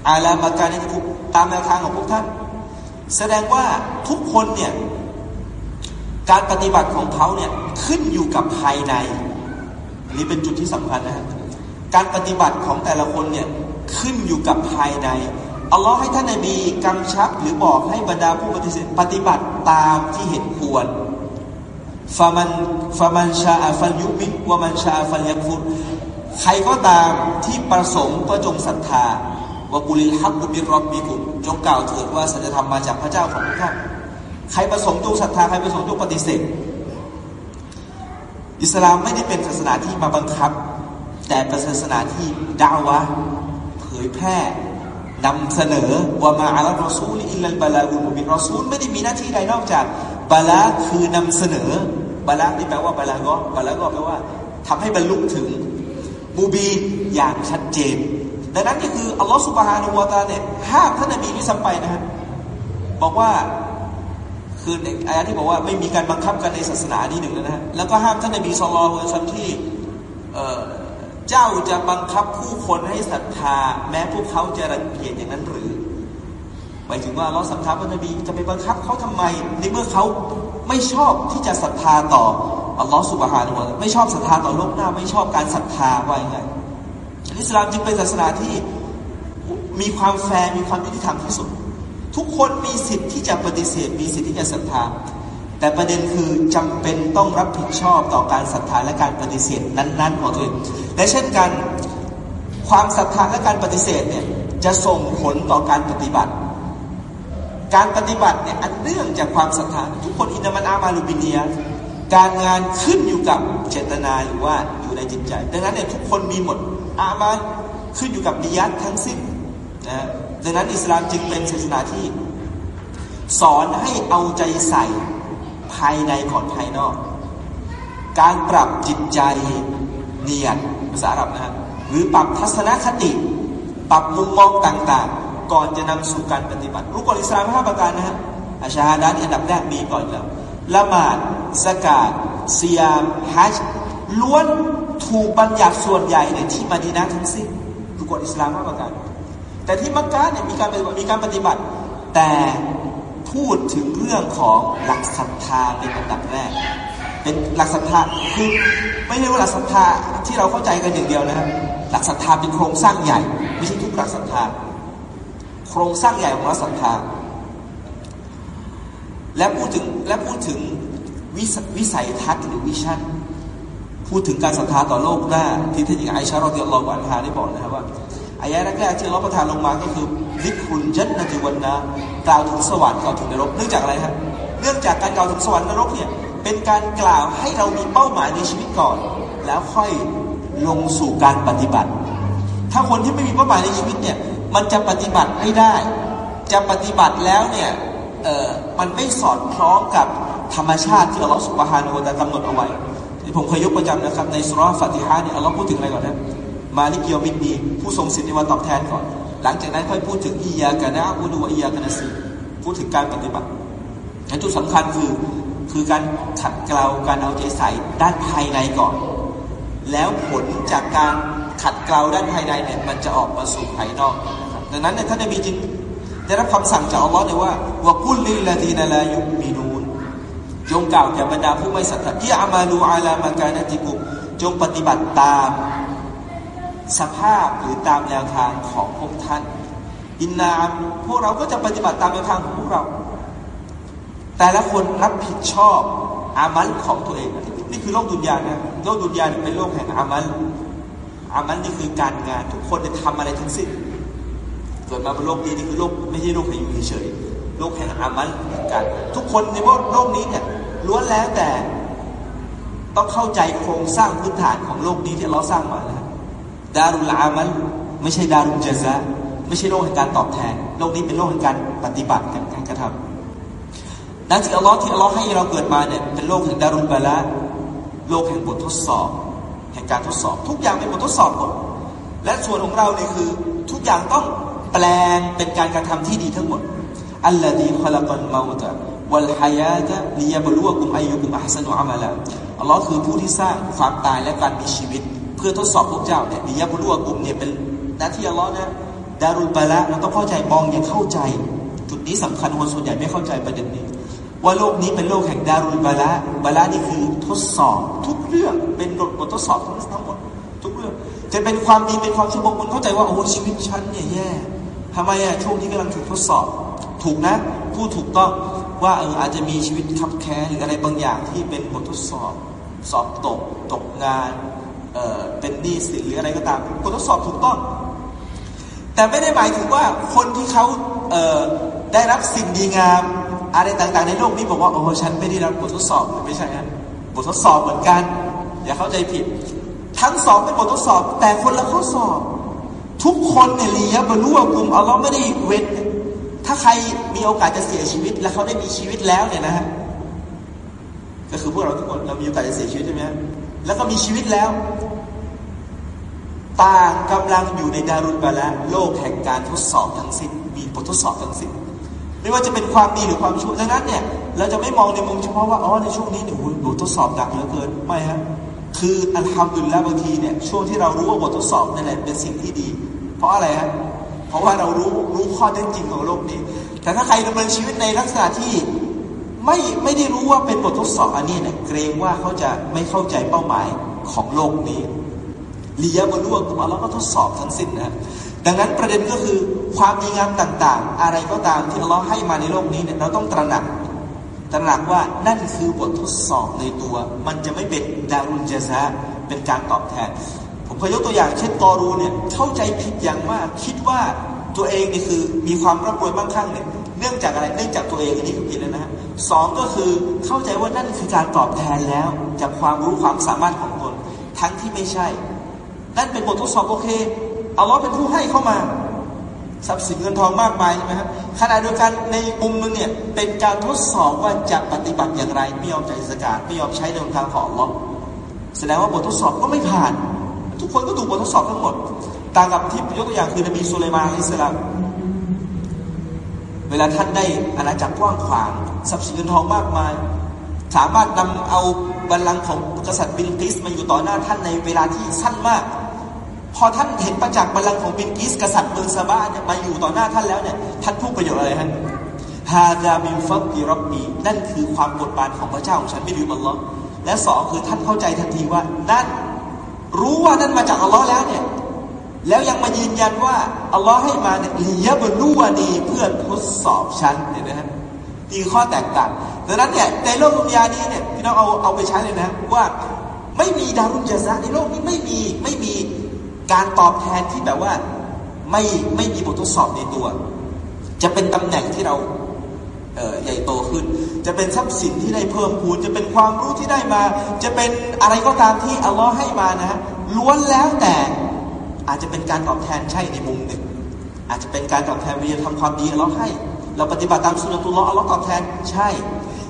อาลามาการนี้ทุกตามแนวทางของพวกท่าน แสดงว่าทุกคนเนี่ยการปฏิบัติของเขาเนี่ยขึ้นอยู่กับภายในอันนี้เป็นจุดที่สำคัญนะฮะการปฏิบัติของแต่ละคนเนี่ยขึ้นอยู่กับภายในอัลลอฮ์ให้ท่านนบีกำชับหรือบอกให้บรรดาผู้ปฏิเสธปฏิบัติตามที่เห็นควรฟามันฟามันชาอัฟัลยุมิวะมันชาอัฟัลยักฟุ ใครก็ตามที่ประสงค์ก็จงศรัทธาวกุลิลฮักบุบิรอบบิกุมจงกล่าวเถิดว่าสัจธรรมมาจากพระเจ้าของท่านใครประสงค์จงศรัทธาใครประสงค์จงปฏิเสธ อิสลามไม่ได้เป็นศาสนาที่มาบังคับ แต่เป็นศาสนาที่ดาวะเผยแพร่นำเสนอว่ามาอัลลอซูลอิลลัลบาลาอุมุบิรอซูลไม่ได้มีหน้าที่ใดนอกจากบาลาคือนำเสนอบาลาที่แปลว่าบาลาก็บาลาก็แปลว่าทำให้บรรลุถึง มูบีอย่างชัดเจนดังนั้นนี่คืออัลลอฮฺสุบฮานุวาตาเนี่ยห้ามท่านนบีที่ซ้ำไปนะฮะบอกว่าคืออายะที่บอกว่าไม่มีการบังคับกันในศาสนานี้หนึ่งนะฮะแล้วก็ห้ามท่านนบีสุลต่านที่เจ้าจะบังคับผู้คนให้ศรัทธา แม้พวกเขาจะรังเกียจอย่างนั้นหรือหมายถึงว่าเราศรัทธาพระนบีจะไปบังคับเขาทำไมในเมื่อเขา ไม่ชอบที่จะศรัทธาต่ออัลลอฮฺสุบฮานุวะไม่ชอบศรัทธาต่อโลกหน้า ไม่ชอบการศรัทธาว่าอย่างอิสลามจึงเป็นศาสนาที่มีความแฟร์มีความยุติธรรมที่สุด ทุกคนมีสิทธิ์ที่จะปฏิเสธ มีสิทธิ์ที่จะศรัทธา แต่ประเด็นคือจำเป็นต้องรับผิดชอบต่อการศรัทธาและการปฏิเสธนั้นๆของตัวเองและเช่นกันความศรัทธาและการปฏิเสธเนี่ยจะส่งผลต่อการปฏิบัติ การปฏิบัติเนี่ยอันเนื่องจากความศรัทธาทุกคนอินามันอามาลูบิเนียการงานขึ้นอยู่กับเจตนาหรือว่าอยู่ในจิตใจ ดังนั้นเนี่ยทุกคนมีหมดอามาขึ้นอยู่กับนิยัตทั้งสิ้นนะดังนั้นอิสลามจึงเป็นศาสนาที่ สอนให้เอาใจใส่ภายในก่อนภายนอก การปรับจิตใจเนียดภาษาอาหรับนะฮะหรือปรับทัศนคติ ปรับมุมมองต่างๆ ก่อนจะนำสู่การปฏิบัติรู้กฎอิสลามห้าประการนะฮะอาชาฮาดาที่อันดับแรกมีก่อนแล้วละหมาดสกาดเซียมฮัจล้วนถูกบัญญัติส่วนใหญ่ในที่มาดีนะทั้งสิ้นคือกฎอิสลามมาประการ แต่ที่มักกะเนี่ยมีการปฏิบัติมีการปฏิบัติ แต่พูดถึงเรื่องของหลักศรัทธาเป็นอันดับแรก เป็นหลักศรัทธาคือไม่ใช่ว่าหลักศรัทธาที่เราเข้าใจกันอย่างเดียวนะครับหลักศรัทธาเป็นโครงสร้างใหญ่ ไม่ใช่ทุกหลักศรัทธา ครงสร้างใหญ่ของหลักศรัทธา และพูดถึงและพูดถึงวิสวิสัยทัศน์หรือวิชั่น พูดถึงการศรัทธาต่อโลกหน้า ที่ท่านหญิงไอชาร์ลเดียลลอฮอันฮาได้บอกนะครับว่าอายะแรกๆที่เราประทานลงมาก็คือลิคุลจันนติวันนะกล่าวถึงสวรรค์กล่าวถึงนรกเนื่องจากอะไรครับเนื่องจากการกล่าวถึงสวรรค์นรกเนี่ยเป็นการกล่าวให้เรามีเป้าหมายในชีวิตก่อน แล้วค่อยลงสู่การปฏิบัติ ถ้าคนที่ไม่มีเป้าหมายในชีวิตเนี่ย มันจะปฏิบัติไม่ได้ จะปฏิบัติแล้วเนี่ยเออมันไม่สอดคล้องกับธรรมชาติที่อัลลอฮฺสุบฮานุวะตะกำหนดเอาไว้ผมเคยยกประจำนะครับ ในสุราฟาติฮาเนี่ยอัลลอฮ์พูดถึงอะไรก่อนนะมาลิกิยมินดี ผู้ทรงสิทธิวันตอบแทนก่อน หลังจากนั้นค่อยพูดถึงอียากะนะอูดูอียากะนะซีพูดถึงการปฏิบัติและจุดสำคัญคือคือการขัดเกลาการเอาใจใส่ด้านภายในก่อน แล้วผลจากการขัดเกลาด้านภายในเนี่ยมันจะออกมาสู่ภายนอก ดังนั้นเนี่ยท่านนบีจึงได้รับคำสั่งจากอัลลอฮ์เนี่ยว่าว่ากุลลิลาดีนลายุมินูนจงกล่าวแก่บรรดาผู้ไม่ศรัทธาที่อามาลูอาลามากานติกุจงปฏิบัติตามสภาพหรือตามแนวทางของพวกท่าน อินนามพวกเราก็จะปฏิบัติตามแนวทางของพวกเรา แต่ละคนรับผิดชอบอามัลของตัวเองนี่คือโลกดุนยานะโลกดุนยาเป็นโลกแห่งอามัลอามัลนี่คือการงานทุกคนจะทำอะไรทั้งสิ้น เกิดมาบนโลกนี้นี่คือโลกไม่ใช่โลกแห่งอยู่เฉยโลกแห่งอามัลกัน ทุกคนในโลกนี้เนี่ยล้วนแล้วแต่ต้องเข้าใจโครงสร้างพื้นฐานของโลกนี้ที่เราสร้างมาแล้วดารุลอามันไม่ใช่ดารุลเจซะไม่ใช่โลกแห่งการตอบแทน โลกนี้เป็นโลกแห่งการปฏิบัติการกระทำดังที่อัลลอฮ์ที่อัลลอฮ์ให้เราเกิดมาเนี่ยเป็นโลกแห่งดารุลบาละโลกแห่งบททดสอบ แห่งการทดสอบ ทุกอย่างเป็นบททดสอบหมดและส่วนของเราเนี่ยคือทุกอย่างต้อง แปลงเป็นการกระทำที่ดีทั้งหมดอัลลอฮีขลักันมาตะวัลฮายาตะลียบลูวกุมอายุกุมอัพสนุอามาละอัลลอฮ์คือผู้ที่สร้างความตายและการมีชีวิต เพื่อทดสอบพวกเจ้าเนี่ยมียะบุรุษกลุ่มเนี่ยเป็นหน้าที่อัลลอฮ์นะดารุลบาละเราต้องเข้าใจมองอย่างเข้าใจ จุดนี้สำคัญคนส่วนใหญ่ไม่เข้าใจประเด็นนี้ ว่าโลกนี้เป็นโลกแห่งดารุลบาละบาละนี่คือทดสอบทุกเรื่องเป็นบทบททดสอบทั้งหมดทุกเรื่อง จะเป็นความดีเป็นความชั่วบางคนเข้าใจว่าโอ้ชีวิตฉันเนี่ยแย่ ทำไมอะช่วงนี้กำลังถูกทดสอบ ถูกนะพูดถูกต้องว่าเอออาจจะมีชีวิตขับแค้หรืออะไรบางอย่างที่เป็นบททดสอบ สอบตก ตกงานเออเป็นหนี้สินหรืออะไรก็ตามบททดสอบถูกต้อง แต่ไม่ได้หมายถึงว่าคนที่เขาเออได้รับสิ่งดีงามอะไรต่างๆในโลกนี้บอกว่าโอ้ฉันไม่ได้รับบททดสอบไม่ใช่นะบททดสอบเหมือนกัน อย่าเข้าใจผิด ทั้งสองเป็นบททดสอบ แต่คนละข้อสอบ ทุกคนเนี่ยลียบรรลุว่ากลุ่มอัลลอฮ์ไม่ได้เว้นถ้าใครมีโอกาสจะเสียชีวิต และเขาได้มีชีวิตแล้วเนี่ยนะฮะก็คือพวกเราทุกคนเรามีโอกาสจะเสียชีวิตใช่ไหมแล้วก็มีชีวิตแล้วตากำลังอยู่ในดารุณบาละโลกแห่งการทดสอบทั้งสิ้นมีบททดสอบทั้งสิ้นไม่ว่าจะเป็นความดีหรือความชั่วดังนั้นเนี่ย เราจะไม่มองในมุมเฉพาะว่าอ๋อในช่วงนี้เนี่ยบททดสอบหนักเหลือเกินไม่ฮะ คืออัลฮัมดุลิลละบางทีเนี่ยช่วงที่เรารู้ว่าบททดสอบนั่นแหละเป็นสิ่งที่ดี เพราะอะไรฮะเพราะว่าเรารู้รู้ข้อเท็จจริงของโลกนี้ แต่ถ้าใครดำเนินชีวิตในลักษณะที่ไม่ไม่ได้รู้ว่าเป็นบททดสอบอันนี้เนี่ยเกรงว่าเขาจะไม่เข้าใจเป้าหมายของโลกนี้ลียบนล่วงตัวเราก็ทดสอบทั้งสิ้นนะดังนั้นประเด็นก็คือความดีงามต่าง ๆ อะไรก็ตามที่เราให้มาในโลกนี้เนี่ยเราต้องตระหนัก ตระหนักว่านั่นคือบททดสอบในตัว มันจะไม่เป็นดารุนเจซะเป็นการตอบแทน ผมเคยยกตัวอย่างเช่นกอรูเนี่ยเข้าใจผิดอย่างมากคิดว่าตัวเองนี่คือมีความร่ำรวยมั่งคั่งเนี่ยเนื่องจากอะไรเนื่องจากตัวเองอันนี้คือผิดแล้วนะฮะสองก็คือเข้าใจว่านั่นคือการตอบแทนแล้ว จากความรู้ความสามารถของตน ทั้งที่ไม่ใช่ นั่นเป็นบททดสอบโอเคเอาล้อเป็นผู้ให้เข้ามา ทรัพย์สินเงินทองมากมายใช่ไหมครับขณะเดียวกันในมุมนึงเนี่ยเป็นการทดสอบว่าจะปฏิบัติอย่างไร ไม่ยอมใจสกาดไม่ยอมใช้ในทางของล้อแสดงว่าบททดสอบก็ไม่ผ่าน ทุกคนก็ถูกบททดสอบทั้งหมดต่างกับที่ยกตัวอย่างคือนบีสุลัยมานอิสลามเวลาท่านได้อาณาจักรกว้างขวางทรัพย์สินเงินทองมากมาย สามารถนำเอาบัลลังก์ของกษัตริย์บินกิสมาอยู่ต่อหน้าท่านในเวลาที่สั้นมาก พอท่านเห็นประจักษ์บัลลังก์ของบินกิสกษัตริย์เมืองซาบาเนี่ยมาอยู่ต่อหน้าท่านแล้วเนี่ยท่านพูดประโยชน์อะไรฮะฮาดามินฟักดีรับบีนั่นคือความกดบานของพระเจ้าของฉันไม่ลืมอัลลอฮ์และสองคือท่านเข้าใจทันทีว่านั่นรู้ว่านั่นมาจากอัลลอฮ์แล้วเนี่ยแล้วยังมายืนยันว่าอัลลอฮ์ให้มาเนี่ยลียบลูวานีเพื่อทดสอบฉันเนี่ยนะฮะนี่คือข้อแตกต่างดังนั้นเนี่ยในโลกดุนยานี้เนี่ยพี่น้องเอาเอาไปใช้เลยนะว่าไม่มีดารุนยาซะในโลกนี้ไม่มีไม่มี การตอบแทนที่แบบว่าไม่ไม่มีบททดสอบในตัว จะเป็นตำแหน่งที่เราใหญ่โตขึ้น จะเป็นทรัพย์สินที่ได้เพิ่มพูน จะเป็นความรู้ที่ได้มา จะเป็นอะไรก็ตามที่อัลลอฮ์ให้มานะล้วนแล้วแต่อาจจะเป็นการตอบแทนใช่ในมุมหนึ่ง อาจจะเป็นการตอบแทนวิญญาทำความดีอัลลอฮ์ให้ เราปฏิบัติตามสุนทรุลลอฮ์อัลลอฮ์ตอบแทนใช่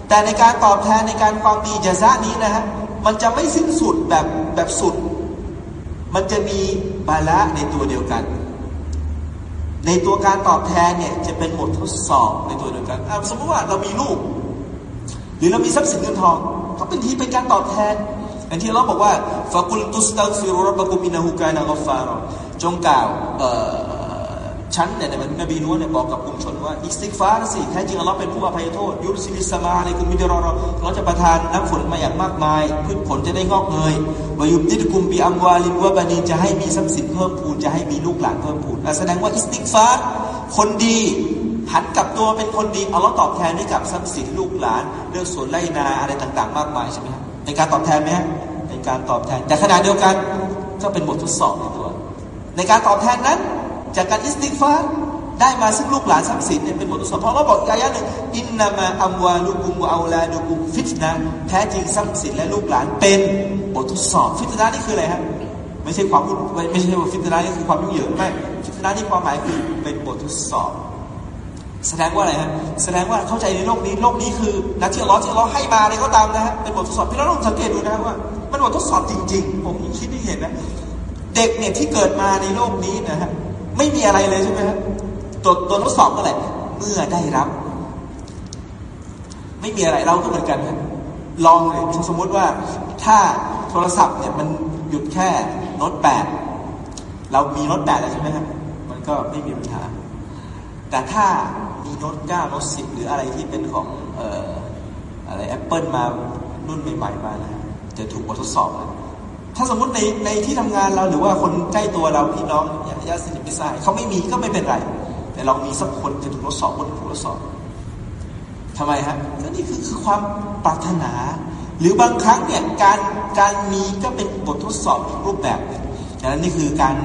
แต่ในการตอบแทนในการความดีจาซานี้นะฮะมันจะไม่สิ้นสุดแบบแบบสุด มันจะมีบาละในตัวเดียวกัน ในตัวการตอบแทนเนี่ยจะเป็นบททดสอบในตัวเดียวกันสมมติว่าเรามีลูก หรือเรามีทรัพย์สินเงินทอง ก็เป็นทีเป็นการตอบแทนอันที่เราบอกว่าฟากุลตุสตัฟิรุรบกุมินาฮูกานะกฟารจงกล่าว ฉันเนี่ยในนบีนุฮ์เนี่ยบอกกับกลุ่มชนว่าاستغفار สิแท้จริงอัลลอฮ์เป็นผู้อภัยโทษ يرسل السماء عليكم مدراراเราจะประทานน้ำฝนมาอย่างมากมาย พืชผลจะได้งอกเงยويمددكم بأموال وبنينจะให้มีทรัพย์สินเพิ่มพูนจะให้มีลูกหลานเพิ่มพูนแสดงว่าاستغفارคนดีหันกลับตัวเป็นคนดีเอัลลอตอบแทนให้กับทรัพย์สินลูกหลาน เรื่องสวนไร่นาอะไรต่าง ๆ มากมายใช่ไหมครับในการตอบแทนไหมฮะในการตอบแทนแต่ขณะเดียวกันก็เป็นบททดสอบในตัว ในการตอบแทนนั้น จากการاستغفارได้มาซึ่งลูกหลานทรัพย์สินเนี่ยเป็นบททดสอบเพราะเราบอกอายะหนึ่งإنما أموالكم وأولادكم فتنةแท้จริงทรัพย์สินและลูกหลานเป็นบททดสอบ فتنة นี่คืออะไรฮะไม่ใช่ความไม่ไม่ใช่ว่าفتنة นี่คือความยุ่งเหยิงไม่فتنة นี่ความหมายคือเป็นบททดสอบ แสดงว่าอะไรฮะแสดงว่าเข้าใจในโลกนี้โลกนี้คือนักที่เราที่เราให้มาอะไรก็ตามนะฮะเป็นบททดสอบพี่น้องลองสังเกตดูนะว่า มันบททดสอบจริง ๆ ผมคิดที่เห็นนะ เด็กเนี่ยที่เกิดมาในโลกนี้นะฮะ ไม่มีอะไรเลยใช่ไหมฮะตัวตัวทดสอบก็แหละเมื่อได้รับ ไม่มีอะไรเราก็เหมือนกันนะลองเลยสมมติว่าถ้าโทรศัพท์เนี่ยมันหยุดแค่โน้ตแปดเรามีโน้ตแปดแล้วใช่ไหมครับมันก็ไม่มีปัญหา แต่ถ้ามีโน้ตเก้าโน้ตสิบหรืออะไรที่เป็นของเอ่ออะไรแอปเปิลมารุ่นใหม่ ๆ มานะจะถูกบททดสอบเลย ถ้าสมมติในในที่ทำงานเราหรือว่าคนใกล้ตัวเราพี่น้องญาติสนิทมิตรสหายเขาไม่มีก็ไม่เป็นไร แต่เรามีสักคนจะถูกทดสอบบนถูกทดสอบทำไมฮะก็นี่คือคือความปรารถนา หรือบางครั้งเนี่ยการการมีก็เป็นบททดสอบรูปแบบฉะนั้นนี่คือการ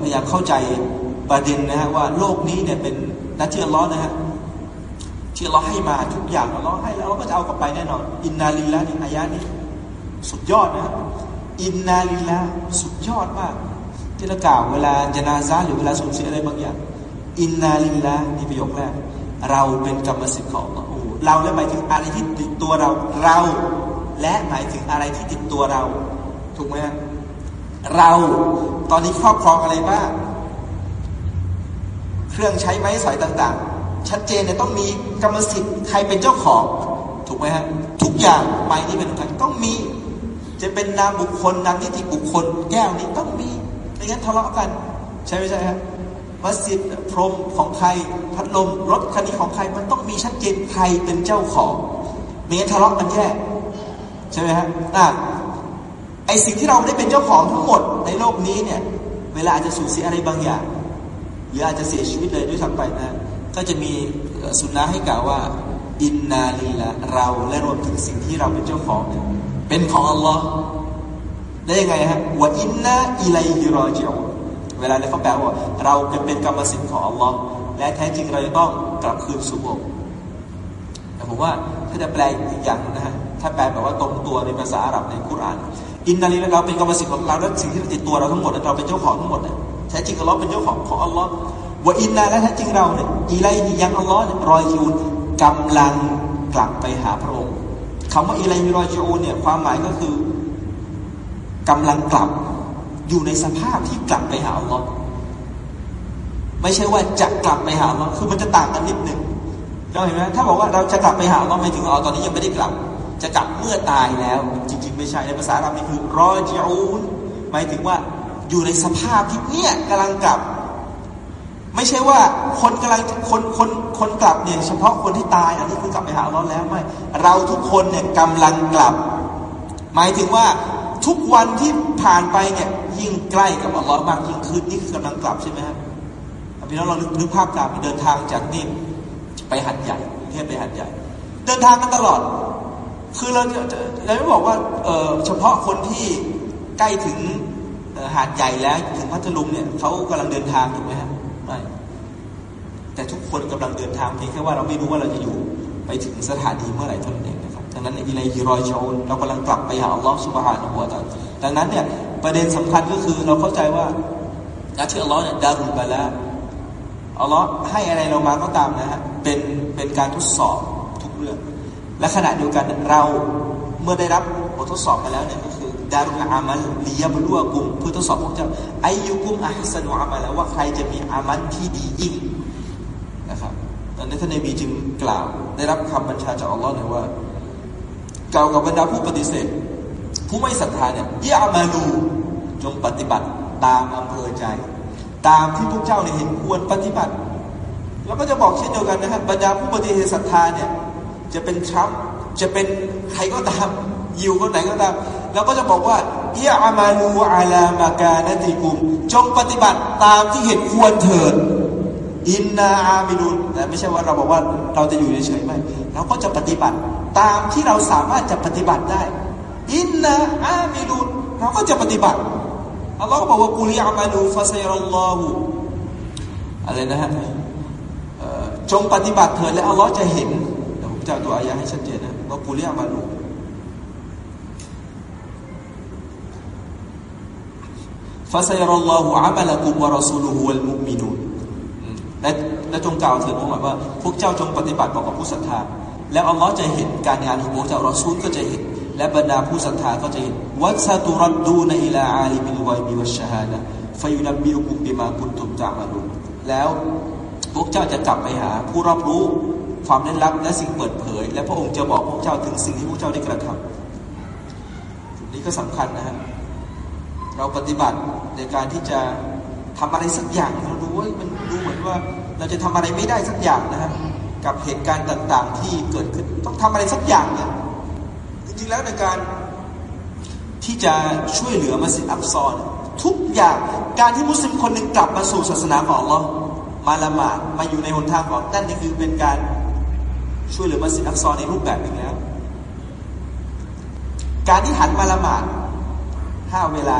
พยายามเข้าใจประเด็นนะฮะว่าโลกนี้เนี่ยเป็นนักเชื่อร้อนนะฮะที่เราให้มาทุกอย่างเราให้แล้วเราก็จะเอากลับไปแน่นอนอินนาลิลละนี่อายะนี้สุดยอดนะ อินนาลิลละสุดยอดมาก ที่เรากล่าวเวลาจนาซาหรือเวลาสูญเสียอะไรบางอย่าง อินนาลิลละนี่ประโยคแรก เราเป็นกรรมสิทธิ์ของอัลเราและหมายถึงอะไรที่ติดตัวเราเรา และหมายถึงอะไรที่ติดตัวเรา ถูกไหมเราตอนนี้ครอบครองอะไรบ้างเครื่องใช้ไม้สอยต่างๆ ชัดเจนเนี่ยต้องมีกรรมสิทธิ์ใครเป็นเจ้าของ ถูกไหมฮะทุกอย่างไม้นี้เป็นของใครต้องมี จะเป็นนามบุคคลนามนิติบุคคล แก้วนี้ต้องมีไม่งั้นทะเลาะกัน ใช่ไม่ใช่ฮะมัสยิดพรมของใครพัดลมรถคันนี้ของใครมันต้องมีชัดเจนใครเป็นเจ้าของไม่งั้นทะเลาะกันแย่ใช่ไหมฮะอะไอสิ่งที่เราได้เป็นเจ้าของทั้งหมดในโลกนี้เนี่ย เวลาอาจจะสูญเสียอะไรบางอย่าง หรืออาจจะเสียชีวิตเลยด้วยซ้ำไปนะ ก็จะมีสุนนะให้กล่าวว่า อินนาลีละเราและรวมถึงสิ่งที่เราเป็นเจ้าของเนี่ย เป็นของอัลลอฮ์ได้ยังไงฮะว่าอินนาอิไลฮิรอจิอูเวลาเขาแปลว่า เราจะเป็นกรรมสิทธิ์ของอัลลอฮ์และแท้จริงเราจะต้องกลับคืนสู่องค์แต่ผมว่าถ้าจะแปลอีกอย่างนะฮะถ้าแปลแบบว่าตรงตัวในภาษาอาหรับในคุราน อินนาลีเราเป็นกรรมสิทธิ์ของเราและสิ่งที่ติดตัวเราทั้งหมดเราเป็นเจ้าของทั้งหมดแท้จริงอัลลอฮ์เป็นเจ้าของของอัลลอฮ์ว่าอินนาและแท้จริงเราเนี่ยอีไลยังอัลลอฮ์เนี่ยรอยยูนกำลังกลับไปหาพระองค์ คำว่าอีไลมีรอยยูเนี่ยความหมายก็คือกำลังกลับอยู่ในสภาพที่กลับไปหาอัลลอฮ์ไม่ใช่ว่าจะกลับไปหาอัลลอฮ์คือมันจะต่างกันนิดหนึ่งเราเห็นไหมถ้าบอกว่าเราจะกลับไปหาอัลลอฮ์ไม่ถึงอ๋อตอนนี้ยังไม่ได้กลับ จะกลับเมื่อตายแล้ว จริง ๆ ไม่ใช่ในภาษาเรานี่คือรอจิอูนหมายถึงว่าอยู่ในสภาพที่เนี่ยกำลังกลับ ไม่ใช่ว่าคนกำลังคนคนคนกลับเนี่ยเฉพาะคนที่ตายอันนี้คือกลับไปหาอัลลอฮ์แล้วไม่ เราทุกคนเนี่ยกำลังกลับ หมายถึงว่าทุกวันที่ผ่านไปเนี่ยยิ่งใกล้กับอัลลอฮ์มากยิ่งขึ้นนี่คือกำลังกลับใช่ไหมครับพี่น้องเรานึกภาพตามเดินทางจากนี่ไปหัดใหญ่กรุงเทพไปหัดใหญ่ เดินทางกันตลอด คือเราจะเราไม่บอกว่าเฉพาะคนที่ใกล้ถึงหาดใหญ่แล้วถึงพัทลุงเนี่ยเขากำลังเดินทางถูกไหมครับ แต่ทุกคนกำลังเดินทางเพียงแค่ว่าเราไม่รู้ว่าเราจะอยู่ไปถึงสถานีเมื่อไหร่เท่านั้นเองนะครับดังนั้นอิเลฮิรอยชาเรากำลังกลับไปหาอัลลอฮฺสุบฮานะฮูวาตาดังนั้นเนี่ยประเด็นสำคัญก็คือเราเข้าใจว่าอาชื่ออัลลอฮ์เนี่ยดารุลบาละอัลลอฮ์ให้อะไรเรามาก็ตามนะฮะเป็นเป็นการทดสอบทุกเรื่อง และขณะเดียวกันเราเมื่อได้รับบททดสอบมาแล้วเนี่ยก็คือดารุลอามัลลียบลัวกุมเพื่อทดสอบพวกเจ้าอายุกุมอัพสนุอามัลแล้วว่าใครจะมีอามัลที่ดียิ่ง นะครับตอนนี้ท่านนบีจึงกล่าว ได้รับคำบัญชาจากอัลลอฮ์เนี่ยว่ากล่าวกับบรรดาผู้ปฏิเสธ ผู้ไม่ศรัทธาเนี่ยยามาลูจงปฏิบัติตามอำเภอใจ ตามที่พวกเจ้าเนี่ยเห็นควรปฏิบัติ แล้วก็จะบอกเช่นเดียวกันนะครับบรรดาผู้ปฏิเสธศรัทธาเนี่ยจะเป็นทรัมป์จะเป็นใครก็ตามยิวคนไหนก็ตามเราก็จะบอกว่าเยอามาลูอาลามากานติกุม จงปฏิบัติตามที่เห็นควรเถิด อินนาอามิลุนแต่ไม่ใช่ว่าเราบอกว่าเราจะอยู่เฉยๆไม่เราก็จะปฏิบัติตามที่เราสามารถจะปฏิบัติได้ อินนาอามิลุนเราก็จะปฏิบัติอัลลอฮ์บอกว่ากุลิอามาลูฟาซัยรัลลอฮุอะไรนะฮะจงปฏิบัติเถิดและอัลลอฮ์จะเห็นเดี๋ยวผมจะตัวอายะให้ชัดเจนนะว่ากุลิอามาลูฟาซัยรัลลอฮุอามัลกุมวะรอซูลุฮุวัลมุมินูน และและจงกล่าวถึงมุฮัมมัดว่า พวกเจ้าจงปฏิบัติบอกกับผู้ศรัทธา แล้วอัลลอฮ์จะเห็นการงานของพวกเจ้ารอซูลก็จะเห็น และบรรดาผู้ศรัทธาก็จะเห็นวัสตุรัดดูนอิลาอาลีบิลไวบิวัชฮาดะฟยุนับบิอุกุบิมาคุนตุมจามาลุแล้วพวกเจ้าจะกลับไปหา ผู้รอบรู้ความลึกลับและสิ่งเปิดเผย และพระองค์จะบอกพวกเจ้าถึงสิ่งที่พวกเจ้าได้กระทำนี่ก็สำคัญนะฮะเราปฏิบัติในการที่จะทำอะไรสักอย่างเราดูว่ามัน ดูเหมือนว่าเราจะทำอะไรไม่ได้สักอย่างนะฮะกับเหตุการณ์ต่าง ๆ ที่เกิดขึ้นต้องทำอะไรสักอย่างเนี่ยจริงๆแล้วในการที่จะช่วยเหลือมัสยิดอักซอนทุกอย่างการที่มุสลิมคนหนึ่งกลับมาสู่ศาสนาของเรามาละหมาดมาอยู่ในหนทางของนั่นนี่คือเป็นการช่วยเหลือมัสยิดอักซอนในรูปแบบหนึ่งแล้วการที่หันมาละหมาดห้าเวลา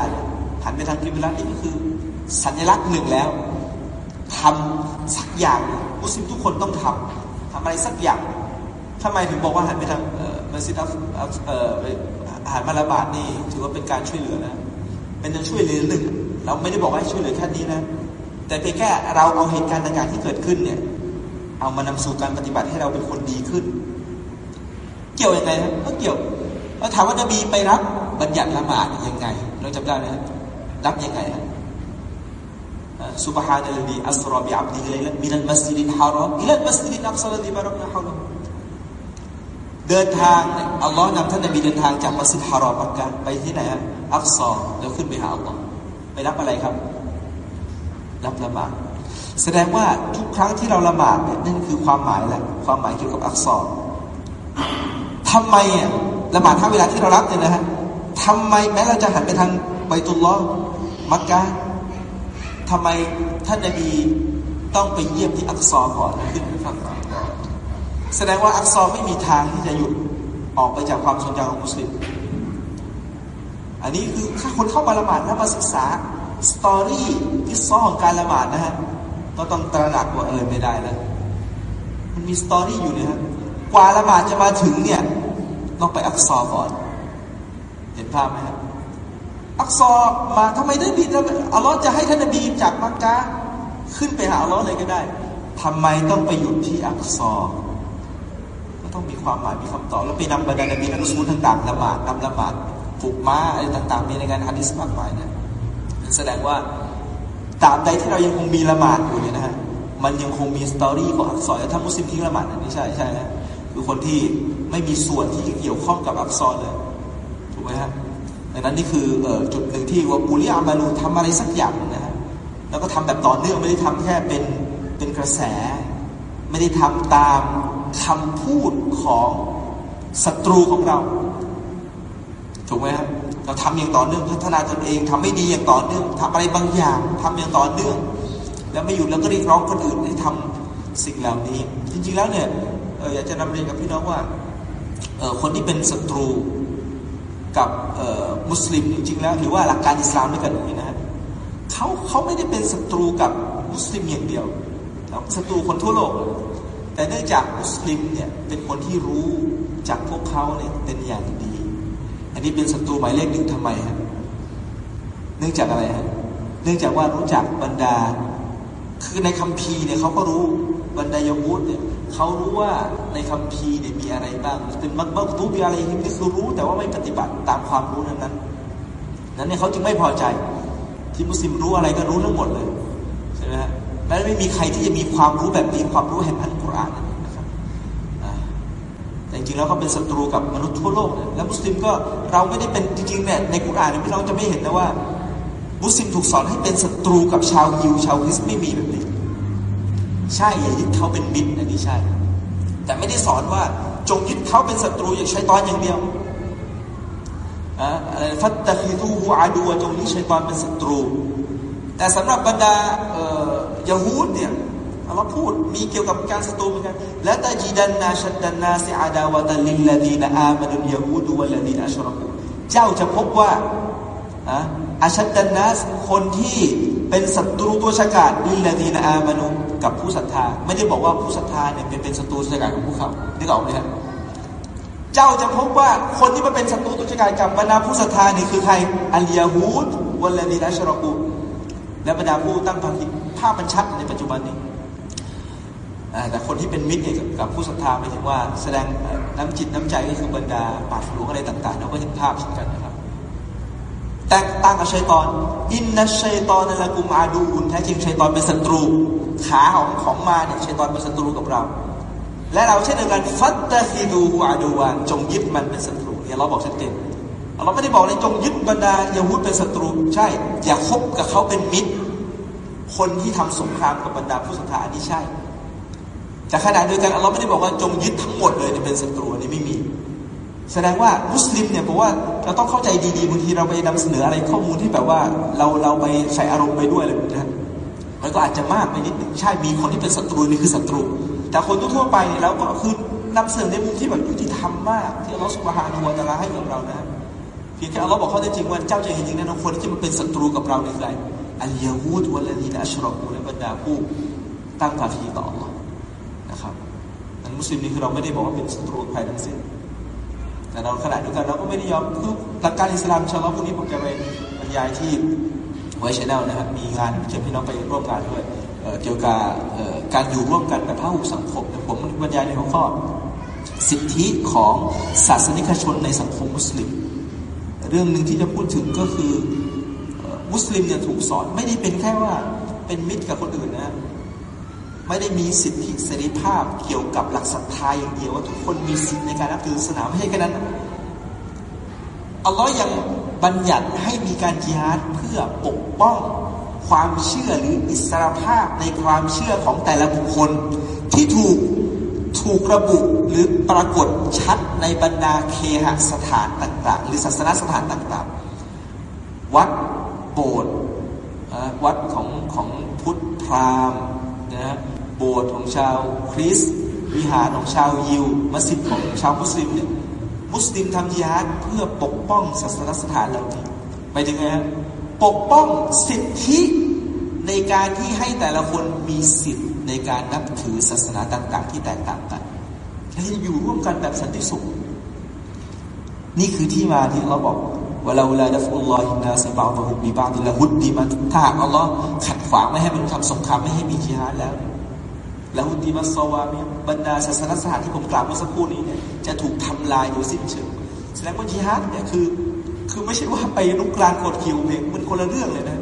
หันไปทางกิบลันี่ก็คือ สัญลักษณ์หนึ่งแล้ว ทำสักอย่างมุสลิมทุกคนต้องทำทำอะไรสักอย่างทำไมถึงบอกว่าหันไปทางมัสยิดเอ่อหันมาละบาทนี่ถือว่าเป็นการช่วยเหลือนะ เป็นการช่วยเหลือหนึ่งเราไม่ได้บอกว่าช่วยเหลือแค่นี้นะ แต่เพียงแค่เราเอาเหตุการณ์ต่างๆที่เกิดขึ้นเนี่ย เอามานำสู่การปฏิบัติให้เราเป็นคนดีขึ้น เกี่ยวยังไงครับก็เกี่ยวเราถามว่านบีไปรับบัญญัติละหมาดยังไง เราจำได้ไหมรับยังไงครับ سبحان الذي أسرى بعبده ليلا من المسجد الحرام إلى المسجد الأقصى الذي باركنا حوله เดินทางอัลลอฮ์นำท่านนบีเดินทางจากมัสยิดฮารอมมักกะไปที่ไหนอะอักซอแล้วขึ้นไปหาอัลลอฮ์ไปรับอะไรครับ รับละหมาดแสดงว่าทุกครั้งที่เราละหมาดเนี่ยนั่นคือความหมายแหละความหมายเกี่ยวกับอักซอทำไมอ่ะละหมาดถ้าเวลาที่เรารับเนี่ยนะฮะทำไมแม้เราจะหันไปทางใบตุลลอฮ์มักกะ ทำไมท่านนบีต้องไปเยี่ยมที่อักซอก่อนขึ้นไปฟังก่อนแสดงว่าอักซอไม่มีทางที่จะหยุดออกไปจากความสนใจของมุสลิม อันนี้คือถ้าคนเข้ามาละหมาดแล้วมาศึกษาสตอรี่ที่ซ้อของการละหมาดนะฮะก็ต้องตระหนักว่าเออไม่ได้แล้ว มันมีสตอรี่อยู่เนี่ยกว่าละหมาดจะมาถึงเนี่ย ต้องไปอักซอก่อน เห็นภาพไหมครับ อักซอมาทำไมได้บิดอัลลอฮ์จะให้ท่านนบีจากมักกะขึ้นไปหาอัลลอฮ์เลยก็ได้ทำไมต้องไปหยุดที่อักซอก็ต้องมีความหมายมีคำตอบแล้วไปนำบรรดานบีนักสูตต่างๆละหมาดนำละหมาดผูกม้าอะไรต่างๆ มีในงานฮะดิษมากมายนะแสดงว่าตราบใดที่เรายังคงมีละหมาดอยู่เนี่ยนะฮะมันยังคงมีสตอรี่ของอักซอถ้ามุสลิมทิ้งละหมาดนี่ใช่ใช่ฮะคือคนที่ไม่มีส่วนที่เกี่ยวข้องกับอักซอเลยถูกไหมฮะ ดังนั้นนี่คือจุดหนึ่งที่ว่าบุรีอามาลูทำอะไรสักอย่างนะฮะแล้วก็ทำแบบต่อเนื่องไม่ได้ทำแค่เป็นเป็นกระแส ไม่ได้ทำตามคำพูดของศัตรูของเรา ถูกไหมครับเราทำอย่างต่อเนื่องพัฒนาตนเองทำไม่ดีอย่างต่อเนื่องทำอะไรบางอย่างทำอย่างต่อเนื่อง แล้วไม่หยุดแล้วก็เรียกร้องคนอื่นให้ทำสิ่งเหล่านี้ จริงๆแล้วเนี่ยอออยากจะนำเรียนกับพี่น้องว่าออคนที่เป็นศัตรู กับมุสลิมจริงๆแล้วหรือว่าหลักการอิสลามด้วยกันอย่างนี้นะฮะเขาเขาไม่ได้เป็นศัตรูกับมุสลิมอย่างเดียวศัตรูคนทั่วโลก แต่เนื่องจากมุสลิมเนี่ยเป็นคนที่รู้จากพวกเขาเนี่ยเป็นอย่างดี อันนี้เป็นศัตรูหมายเลขหนึ่งทำไมฮะเนื่องจากอะไรฮะเนื่องจากว่ารู้จักบรรดา คือในคัมภีร์เนี่ยเขาก็รู้ บรรดายมุสเนี่ยเขารู้ว่าในคัมภีร์เนี่ยมีอะไรบ้างเป็นมักมักรู้มีอะไรนี่คือรู้ แต่ว่าไม่ปฏิบัติตามความรู้นั้นนั้นนั้นเนี่ยเขาจึงไม่พอใจ ที่มุสลิมรู้อะไรก็รู้ทั้งหมดเลยใช่ไหมฮะและไม่มีใครที่จะมีความรู้แบบนี้ความรู้แห่งอัลกุรอานนะครับแต่จริงๆแล้วเขาเป็นศัตรูกับมนุษย์ทั่วโลกนะแล้วมุสลิมก็เราไม่ได้เป็นจริงๆเนี่ยในกุรอานเนี่ยพี่น้องจะไม่เห็นนะว่า มุสลิมถูกสอนให้เป็นศัตรูกับชาวยิวชาวคริสต์ไม่มีแบบนี้ ใช่อย่ายึดเขาเป็นมิตรอันนี้ใช่ แต่ไม่ได้สอนว่าจงยึดเขาเป็นศัตรูอย่างใช้ตอนอย่างเดียวอะไรฟัตตะคีตูฮูอาดูจงยึดใช้ตอนเป็นศัตรู แต่สำหรับบรรดายาฮูดเนี่ยเราพูดมีเกี่ยวกับการศัตรูเหมือนกันและตาจีดันนาชัดดันนาซิอาดาวะตัลิลลดีนอามานุนยาฮูดวัลลดีนอัชรกุเจ้าจะพบว่าอาชัดดันนาสคนที่เป็นศัตรูตัวฉกาจลิลลดีนอามานุ กับผู้ศรัทธา ไม่ได้บอกว่าผู้ศรัทธาเนี่ยเป็นเป็นศัตรูตัวฉกาจของพวกเขานึกออกไหมครับเจ้าจะพบว่าคนที่มาเป็นศัตรูตัวฉกาจกับบรรดาผู้ศรัทธานี่คือใครอัลยาฮูดวัลลดีนอัชรกุและบรรดาผู้ตั้งความคิดภาพมันชัดในปัจจุบันนี้แต่คนที่เป็นมิตรกับผู้ศรัทธาหมายถึงว่าแสดงน้ำจิตน้ำใจก็คือบรรดาปาดหลวงอะไรต่างๆเราก็เห็นภาพเช่นกันนะครับ แตกต่างกับชัยตอน อินนัชชัยตอนนั่นละกุมอาดูอุนแท้จริงชัยตอนเป็นศัตรู ขาของของมาเนี่ยชัยตอนเป็นศัตรูกับเรา และเราเช่นเดียวกันฟัตตะฮีดูอาดูวานจงยึดมันเป็นศัตรูเนี่ยเราบอกชัดเจนเราไม่ได้บอกเลยจงยึดบรรดาเยาวุธเป็นศัตรู ใช่ อย่าคบกับเขาเป็นมิตร คนที่ทำสงครามกับบรรดาผู้ศรัทธาอันนี้ใช่แต่ขณะเดียวกันเราไม่ได้บอกว่าจงยึดทั้งหมดเลยเป็นศัตรูนนี้ไม่มี แสดงว่ามุสลิมเนี่ยผมว่าเราต้องเข้าใจดีๆบางทีเราไปนำเสนออะไรข้อมูลที่แบบว่าเราเราไปใส่อารมณ์ไปด้วยอะไรแบบนี้มันก็อาจจะมากไปนิดนึงใช่มีคนที่เป็นศัตรูนี่คือศัตรู แต่คนทั่วไปเราก็คือนำเสนอในมุมที่แบบยุติธรรมมากที่เราสุภาพนุวตาลาให้กับเรานะเพียงแค่เราบอกเขาได้จริงว่าเจ้าจะเห็นจริงนะคนที่มันเป็นศัตรูกับเราในใจอัลยาฮูดวัลลีนอัชรอกูและบรรดาผู้ตั้งภาคีต่อนะครับอันมุสลิมนี่คือเราไม่ได้บอกว่าเป็นศัตรูใครทั้งสิ้น แต่เราขณะเดียวกันเราก็ไม่ได้ยอมคือหลักการอิสลามชาวเราพวกนี้ผมจะไปบรรยายที่ไวชแนลนะครับ มีงานเชิญพี่น้องไปร่วมงานด้วยเกี่ยวกับการอยู่ร่วมกันแบบพหุสังคมผมบรรยายในหัวข้อสิทธิของศาสนิกชนในสังคมมุสลิม เรื่องหนึ่งที่จะพูดถึงก็คือมุสลิมเนี่ยถูกสอนไม่ได้เป็นแค่ว่าเป็นมิตรกับคนอื่นนะ ไม่ได้มีสิทธิเสรีภาพเกี่ยวกับหลักศรัทธาอย่างเดียวว่าทุกคนมีสิทธิในการนับถือศาสนาไม่ใช่แค่นั้นอัลลอฮ์ยังบัญญัติให้มีการจิฮาดเพื่อปกป้องความเชื่อหรืออิสรภาพในความเชื่อของแต่ละบุคคล ที่ถูกถูกระบุหรือปรากฏชัดในบรรดาเคหสถานต่างๆ หรือศาสนสถานต่างๆ วัดโบสถ์วัดของของพุทธพราหมณ์นะ โบสถ์ของชาวคริสต์วิหารของชาวยิว มัสยิดของชาวมุสลิมเนี่ยมุสลิมทำยิฮาดเพื่อปกป้องศาสนสถานเหล่านี้ไปถึงไงปกป้องสิทธิในการที่ให้แต่ละคนมีสิทธิในการนับถือศาสนาต่าง ๆ ที่แตกต่างกันและอยู่ร่วมกันแบบสันติสุข นี่คือที่มาที่เราบอกว่าเราลาดัฟุลลอฮินาสบาตฮุบีบาติละฮุดดีมาถ้าหากอัลลอฮ์ขัดขวางไม่ให้มันทำสงครามไม่ให้มีจิฮาดแล้ว ละฮุดดีมาซวามีบรรดาศาสนศาสถานที่ผมกล่าวเมื่อสักครู่นี้เนี่ยจะถูกทำลายโดยสิ้นเชิงแสดงว่าจิฮาดเนี่ยคือ คือไม่ใช่ว่าไปลุกลานกดขิวเนี่ยมันคนละเรื่องเลยนะ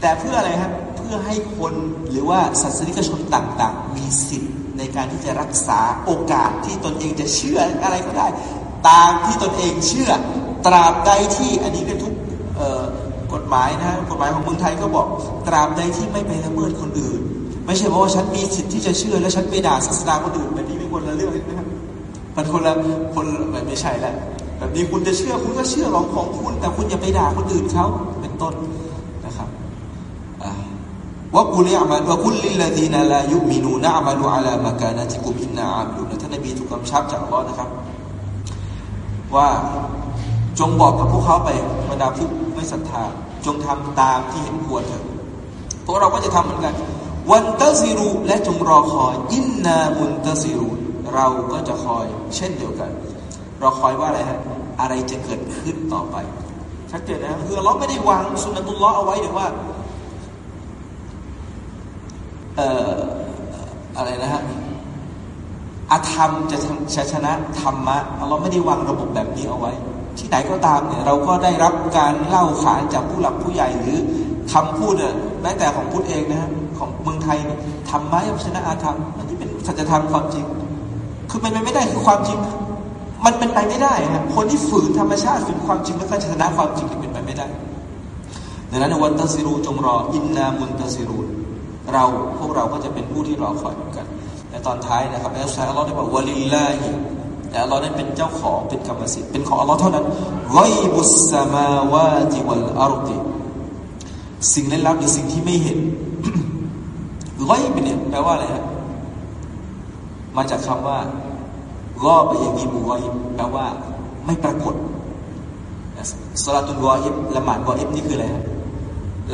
แต่เพื่ออะไรครับเพื่อให้คนหรือว่าศาสนิกชนต่างๆ มีสิทธิ์ในการที่จะรักษาโอกาสที่ตนเองจะเชื่ออะไรก็ได้ ตามที่ตนเองเชื่อตราบใดที่อันนี้เป็นทุกกฎหมายนะกฎหมายของเมืองไทยก็บอกตราบใดที่ไม่ไปละเมิดคนอื่น ไม่ใช่เพราะว่าฉันมีสิทธิ์ที่จะเชื่อ และฉันไปด่าศาสนาคนอื่นแบบนี้ไม่ควรละเรื่องนะครับมันคนละคนไม่ใช่แล้วแบบนี้คุณจะเชื่อคุณก็เชื่อของของคุณ แต่คุณอย่าไปด่าคนอื่นเขาเป็นต้นนะครับوقل اعملوا وقل للذين لا يؤمنون اعملوا على مكانتكم إنا عاملونท่านนบีถูกกำชับจากอัลลอฮ์นะครับ ว่าจงบอกกับพวกเขาไปบรรดาผู้ไม่ศรัทธา จงทำตามที่เห็นควรเถอะพวกเราก็จะทำเหมือนกัน وانتظرواและจงรอคอยإنا منتظرونเราก็จะคอยเช่นเดียวกัน รอคอยว่าอะไรฮะอะไรจะเกิดขึ้นต่อไปชัดเจนนะคือเราไม่ได้วางสุนตุลล้อเอาไว้หรือว่าเอ่ออะไรนะฮะอาธรรมจะชชนะธรรมะเราไม่ได้วางระบบแบบนี้เอาไว้ ที่ไหนก็ตามเนี่ยเราก็ได้รับการเล่าขานจากผู้หลักผู้ใหญ่หรือ คำพูดเนี่ยแม้แต่ของพุทธเองนะฮะของเมืองไทยเนี่ยธรรมะย่อมชนะอาธรรมอันนี้เป็นสัจธรรมความจริง คือมันไม่ได้คือความจริง มันเป็นไปไม่ได้ครับคนที่ฝืนธรรมชาติฝืนความจริงแล้วก็ชนะความจริงเป็นไปไม่ได้ดังนั้นในวันตัสิรูจงรออินนามุนตัสิรูเราพวกเราก็จะเป็นผู้ที่รอคอยเหมือนกันในตอนท้ายนะครับอัลลอฮ์อัลลอฮ์ได้บอกวะลิลลาฮิแต่อัลลอฮ์นั้นเป็นเจ้าของเป็นกรรมสิทธิ์เป็นของอัลลอฮ์เท่านั้นไกบุสสมาวาติวัลอารุติ สิ่งเล่นลับหรือสิ่งที่ไม่เห็นไกบเนี่ยแปลว่าอะไรฮะมาจากคำว่ารอไปอย่างนี้บุกอิบแปลว่าไม่ปรากฏสลาตุนกออิบละหมาดกออิบนี่คืออะไรฮะ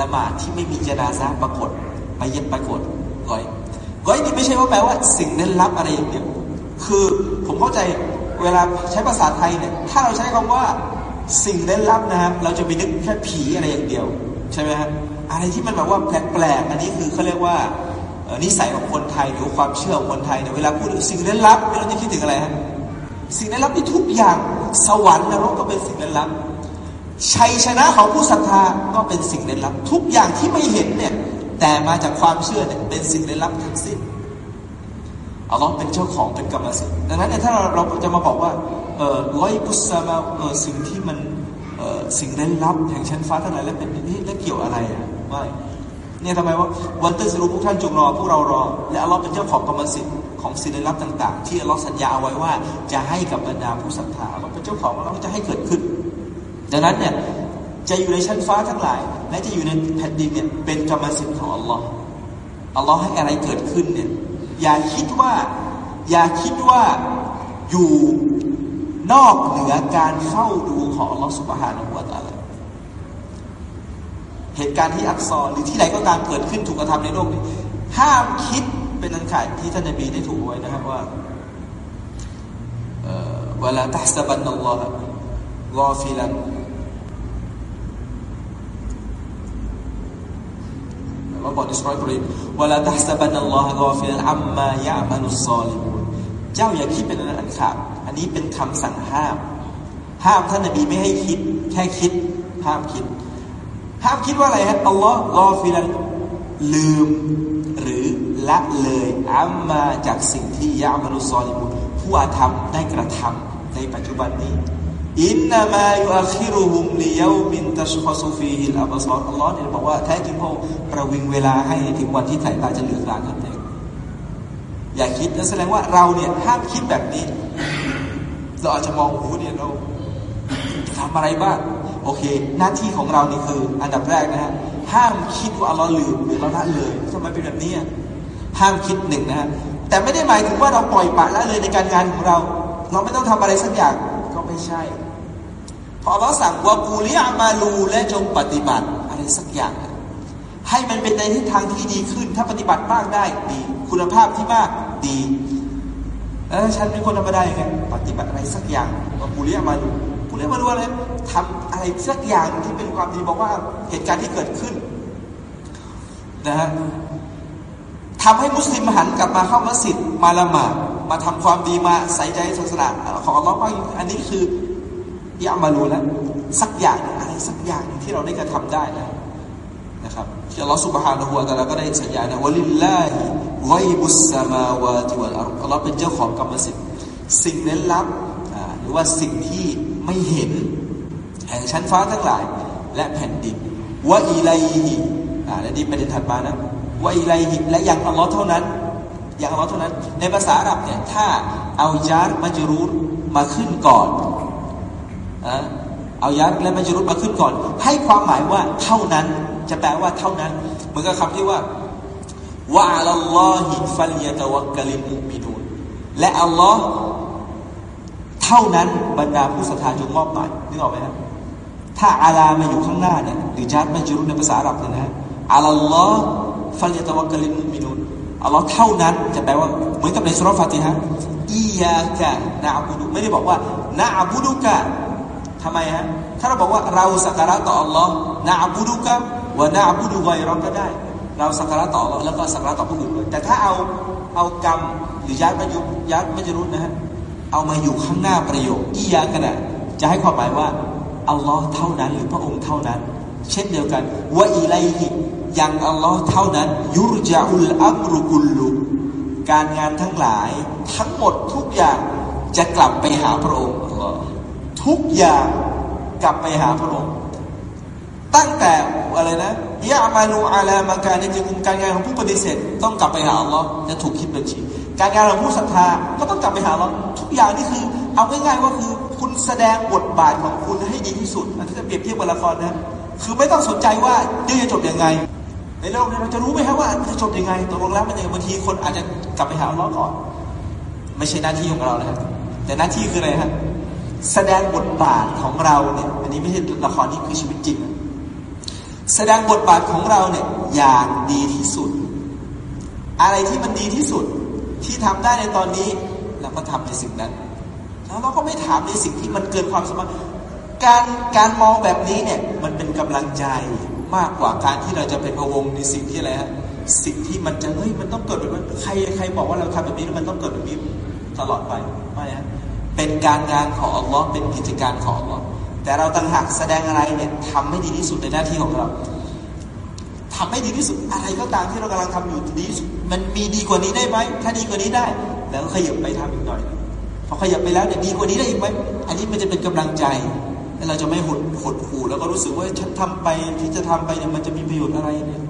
ละหมาดที่ไม่มีเจนาซาปรากฏไปเย็บปรากฏกอยกอยนี่ไม่ใช่ว่าแปลว่า สิ่งเล่นลับอะไรอย่างเดียวคือผมเข้าใจเวลาใช้ภาษาไทยเนี่ยถ้าเราใช้คำว่าสิ่งเล่นลับนะครับ เราจะไปนึกแค่ผีอะไรอย่างเดียว ใช่ไหมครับอะไรที่มันแบบว่าแปลกๆอันนี้คือเขาเรียกว่านิสัยของคนไทยหรือความเชื่อของคนไทยเนี่ยเวลาพูดถึงสิ่งล่นลับเราจะคิดถึงอะไรฮะสิ่งล่นลับที่ทุกอย่างสวรรค์นรกก็เป็นสิ่งล่นลับชัยชนะของผู้ศรัทธาก็เป็นสิ่งล่นลับ ทุกอย่างที่ไม่เห็นเนี่ยแต่มาจากความเชื่อเนี่ยเป็นสิ่งล่นลับทั้งสิ้นอัลลอฮ์เป็นเจ้าของเป็นกรรมสิทธิ์ดังนั้นเนี่ยถ้าเราเราจะมาบอกว่าเออร้อยบุษมาเออสิ่งที่มัน สิ่งเล่นลับแห่งชั้นฟ้าทั้งหลายแล้วเป็นนี่แล้วเกี่ยวอะไรอะไม่เนี่ยทำไมว่าวันตอร์สรุปพวกท่านจงรอพวกเรารอ และอัลลอฮ์เป็นเจ้าของกรรมสิทธิ์ของสิ่งลี้ลับต่าง ๆ ที่อัลลอฮ์สัญญาเอาไว้ว่าจะให้กับบรรดาผู้ศรัทธาเราเป็นเจ้าของเราจะให้เกิดขึ้น ดังนั้นเนี่ยจะอยู่ในชั้นฟ้าทั้งหลาย และจะอยู่ในแผ่นดินเนี่ยเป็นกรรมสิทธิ์ของอัลลอฮ์อัลลอฮ์ให้อะไรเกิดขึ้นเนี่ยอย่าคิดว่า อย่าคิดว่าอยู่ นอกเหนือการเฝ้าดูของอัลลอฮ์สุบฮานาอูวาตาลาเหตุการณ์ที่อักษรหรือที่ไหนก็ตามเกิดขึ้นถูกกระทำในโลกนี้ ห้ามคิดเป็นอันขาดที่ท่านนบีได้ถูกไว้นะครับว่าเวลาตัสบันนัลลอฮ์กอฟิลันเราบอกในสุรกรีน ولا تحسبن الله غافلا عما يعمل الظالمونเจ้าอย่าคิดเป็นอันขาด อันนี้เป็นคำสั่งห้าม ห้ามท่านนบีไม่ให้คิด แค่คิด ห้ามคิด ห้ามคิดว่าอะไรฮะอัลลอฮ์غافلاลืมหรือละเลยعماจากสิ่งที่يعمل الظالمونผู้อาธรรมได้กระทำในปัจจุบันนี้إنما يؤخرهم ليوم تشخص فيه الأبصارอัลลอฮ์เนี่ยบอกว่าแท้จริงพระประวิงเวลาให้ถึงวันที่สายตาจะเหลือกลางนั่นเองอย่าคิดนั่นแสดงว่าเราเนี่ยห้ามคิดแบบนี้ เราอาจจะมองโอ้โหเนี่ยเราทำอะไรบ้างโอเค หน้าที่ของเรานี่คือ อันดับแรกนะฮะห้ามคิดว่าอัลลอฮ์ลืมหรือเราละเลยทำไมเป็นแบบนี้ห้ามคิดหนึ่งนะฮะแต่ไม่ได้หมายถึงว่าเราปล่อยปละละเลยในการงานของเรา เราไม่ต้องทำอะไรสักอย่างก็ไม่ใช่พอเราสั่งว่ากูเลียมาลูและจงปฏิบัติอะไรสักอย่าง ให้มันเป็นในทิศทางที่ดีขึ้น ถ้าปฏิบัติมากได้ดี คุณภาพที่มากดี แล้วฉันเป็นคนธรรมดาอย่างไงปฏิบัติอะไรสักอย่างว่ากูเลียมาลูกูเลียมาลูอะไรทำอะไรสักอย่างที่เป็นความดีบอกว่าเหตุการณ์ที่เกิดขึ้นนะฮะทำให้มุสลิมหันกลับมาเข้ามัสยิดมาละหมาดมาทำความดีมาใส่ใจศาสนาของอัลลอฮ์ว่าอันนี้คือยามารูแล้วสักอย่างอะไรสักอย่างที่เราได้กระทำได้นะนะครับที่อัลลอฮ์สุบฮานะฮูวะตะลาก็ได้สัญญานะวะลิลลาฮิ ไวบุสมาวาติวัลอัลอัลลอฮ์เป็นเจ้าของกรรมสิทธิ์สิ่งเล้นลับหรือว่าสิ่งที่ไม่เห็น แห่งชั้นฟ้าทั้งหลาย และแผ่นดินวะอีไลฮิและนี่ประเด็นถัดมานะวะอีไลฮิและอย่างอัลลอฮ์เท่านั้น อย่างอัลลอฮ์เท่านั้น ในภาษาอาหรับเนี่ยถ้าเอายาร์มัจรูรมาขึ้นก่อนเอายาร์และมัจรูรมาขึ้นก่อน ให้ความหมายว่าเท่านั้นจะแปลว่าเท่านั้น เหมือนกับคำที่ว่า วะอัลลอฮิฟัลยะตะวักลิมุมินูนและอัลลอฮ์เท่านั้นบรรดาผู้ศรัทธาจงมอบหมายนึกออกไหมครับถ้าอาลามาอยู่ข้างหน้าเนี่ยหรือจัดมาจุรุในภาษาอาหรับเนี่ยนะอัลลอฮ์ฟัลยะตะวักลิมุมินูนอัลลอฮ์เท่านั้นจะแปลว่าเหมือนกับในสุรฟาติฮะอียากะนะบุดุไม่ได้บอกว่านะบุดุกะทำไมฮะถ้าเราบอกว่าเราสักการะต่ออัลลอฮ์นะบุดุกะวะนะบุดุไกเราก็ได้ เราสักการะต่อเราแล้วก็สักการะต่อผู้อื่นด้วยแต่ถ้าเอาเอากรรมหรือยัดมายุยัดไม่จรู้นะฮะเอามาอยู่ข้างหน้าประโยคอียากะนะจะให้ความหมายว่าอัลลอฮ์เท่านั้นหรือพระองค์เท่านั้น เช่นเดียวกันว่าอีไลฮิยังอัลลอฮ์เท่านั้น ยุรจาอุลอัมรุกุลลุการงานทั้งหลายทั้งหมดทุกอย่างจะกลับไปหาพระองค์ทุกอย่างกลับไปหาพระองค์ ตั้งแต่อะไรนะ ยามาลูอาลามาการในจิกุมการงานของผู้ปฏิเสธต้องกลับไปหาอัลลอฮ์จะถูกคิดบัญชี การงานของผู้ศรัทธาก็ต้องกลับไปหาอัลลอฮ์ทุกอย่างนี่คือ เอาง่ายๆว่าคือคุณแสดงบทบาทของคุณให้ดีที่สุดอันที่จะเปรียบเทียบกับละครนะคือไม่ต้องสนใจว่าเรื่องจะจบยังไง ในโลกนี้เราจะรู้ไหมครับว่าจะจบยังไงตกลงแล้วมันยังบางทีคนอาจจะกลับไปหาอัลลอฮ์ก่อน ไม่ใช่หน้าที่ของเรานะครับแต่หน้าที่คืออะไรครับแสดงบทบาทของเราเนี่ยอันนี้ไม่ใช่ละครนี่คือชีวิตจริง แสดงบทบาทของเราเนี่ยอย่างดีที่สุด อะไรที่มันดีที่สุดที่ทำได้ในตอนนี้เราก็ทำในสิ่งนั้นแล้วเราก็ไม่ถามในสิ่งที่มันเกินความสามารถการการมองแบบนี้เนี่ยมันเป็นกำลังใจมากกว่าการที่เราจะเป็นพะวงในสิ่งที่อะไรฮะสิ่งที่มันจะเฮ้ยมันต้องเกิดแบบนั้นใครใครบอกว่าเราทำแบบนี้แล้วมันต้องเกิดแบบนี้ตลอดไปไม่ฮะเป็นการงานของอัลลอฮ์เป็นกิจการของอัลลอฮ์ แต่เราต่างหากแสดงอะไรเนี่ยทำให้ดีที่สุดในหน้าที่ของเราทำให้ดีที่สุดอะไรก็ตามที่เรากำลังทำอยู่ดีที่สุดมันมีดีกว่านี้ได้ไหมถ้าดีกว่านี้ได้ แล้วขยับไปทำอีกหน่อยพอขยับไปแล้วเนี่ยดีกว่านี้ได้อีกไหมอันนี้มันจะเป็นกำลังใจแล้วเราจะไม่หดหดหู่แล้วก็รู้สึกว่าฉันทำไปที่จะทำไปเนี่ยมันจะมีประโยชน์อะไรเนี่ย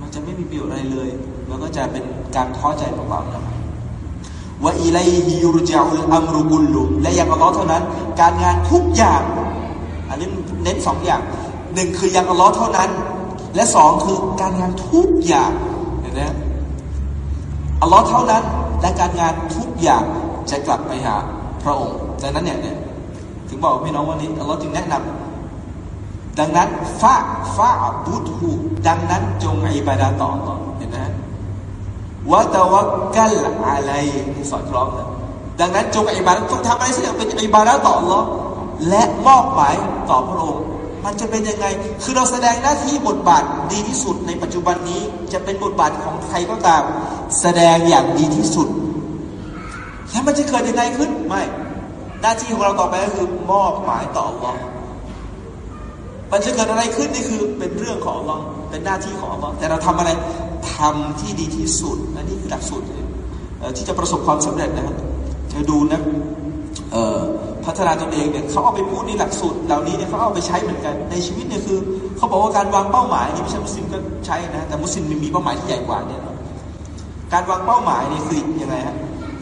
มันจะไม่มีประโยชน์อะไรเลย แล้วก็จะเป็นการท้อใจเปล่าๆนะครับ ว่าอิเลฮิยุรจาอุลอัมรุกุลลุและย่างอัลลอฮ์เท่านั้น การงานทุกอย่าง อันนี้เน้นสองอย่างหนึ่งคือย่างอัลลอฮ์เท่านั้น และสองคือการงานทุกอย่างเห็นไหมอัลลอฮ์เท่านั้น และการงานทุกอย่างจะกลับไปหาพระองค์ดังนั้นเนี่ยเนี่ยถึงบอกพี่น้องวันนี้อัลลอฮ์จึงแนะนำดังนั้นฟาฟาบุตหูดังนั้นจงอิบาดาต่อต่อเห็นไหม วะตะวักกัลอะไรสอดคล้องนะดังนั้นจงอิบาดจงทำอะไรสักอย่างเป็นอิบาดาต่ออัลลอฮ์และมอบหมายต่อพระองค์มันจะเป็นยังไง คือเราแสดงหน้าที่บทบาทดีที่สุดในปัจจุบันนี้จะเป็นบทบาทของใครก็ตาม แสดงอย่างดีที่สุด แล้วมันจะเกิดยังไงขึ้น ไม่ หน้าที่ของเราต่อไปก็คือมอบหมายต่ออัลลอฮ์มันจะเกิดอะไรขึ้นนี่คือเป็นเรื่องของอัลลอฮ์เป็นหน้าที่ของอัลลอฮ์แต่เราทำอะไร ทำที่ดีที่สุดอันนี้คือหลักสูตรที่จะประสบความสำเร็จนะครับจะดูนะพัฒนาตนเองเนี่ยเขาเอาไปพูดในหลักสูตรเหล่านี้เนี่ยเขาเอาไปใช้เหมือนกัน ในชีวิตเนี่ยคือเขาบอกว่าการวางเป้าหมายนี่ไม่ใช่มุสลิมก็ใช้นะแต่มุสลิมมีเป้าหมายที่ใหญ่กว่าเนี่ยการวางเป้าหมายนี่คือยังไงฮะ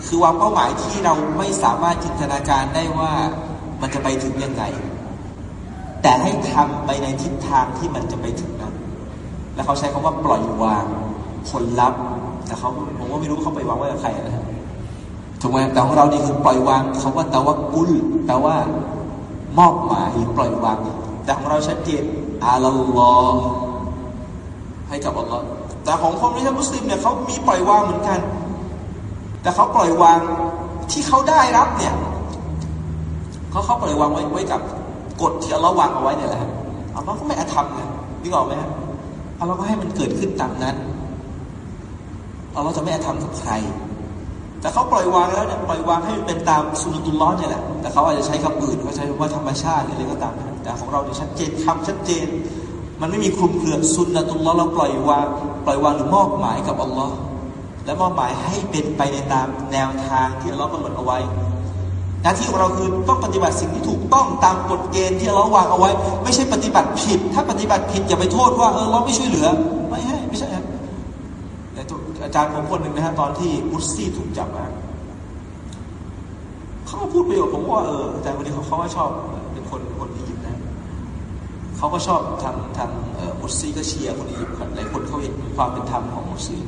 คือวางเป้าหมายที่เราไม่สามารถจินตนาการได้ว่ามันจะไปถึงยังไงแต่ให้ทำไปในทิศทางที่มันจะไปถึงนั้น แล้วเขาใช้คำว่าปล่อยวาง ผลลัพธ์แต่เขาผมว่าไม่รู้เขาไปวางไว้กับใครนะถูกไหมแต่ของเรานี่คือปล่อยวางคาว่าตะวักุลแปลว่ามอบหมายปล่อยวาง แต่ของเราชัดเจนอาลลอฮ์ให้กับอัลลอฮ์แต่ของคนไม่ใช่มุสลิมเนี่ยเขามีปล่อยวางเหมือนกัน แต่เขาปล่อยวางที่เขาได้รับเนี่ยเขาเขาปล่อยวางไว้ไว้กับกฎที่อัลลอฮ์วางเอาไว้เนี่ยแหละอัลลอฮ์ก็ไม่อาธรรมเลยนึกออกไหมฮะอัลลอฮ์ก็ให้มันเกิดขึ้นตามนั้น อัลลอฮ์จะไม่อากับใคร แต่เขาปล่อยวางแล้วเนี่ยปล่อยวางให้มันเป็นตามสุนตุลล้อเนี่ยแหละ แต่เขาอาจจะใช้คำอื่นเขาใช้ว่าธรรมชาติหรืออะไรก็ตาม แต่ของเราเนี่ยชัดเจนคำชัดเจน มันไม่มีคลุมเครือสุนตุลล้อเราปล่อยวาง ปล่อยวางหรือมอบหมายกับอัลลอฮ์และมอบหมายให้เป็นไปในตามแนวทางที่อัลลอฮ์กำหนดเอาไว้หน้าที่ของเราคือต้องปฏิบัติสิ่งที่ถูกต้องตามกฎเกณฑ์ที่เราวางเอาไว้ ไม่ใช่ปฏิบัติผิด ถ้าปฏิบัติผิดอย่าไปโทษว่าเออเราไม่ช่วยเหลือ ไม่ใช่ไม่ใช่แต่ อาจารย์ผมคนหนึ่งนะฮะตอนที่มุสซี่ถูกจับมาเขาพูดประโยชน์ผมว่าเอออาจารย์คนนี้เขาเขาก็ชอบเป็นคนคนอียิปต์นะเขาก็ชอบทางทางมุสซีก็เชียร์คนอียิปต์หลายคนเขาเห็นความเป็นธรรมของมุสซี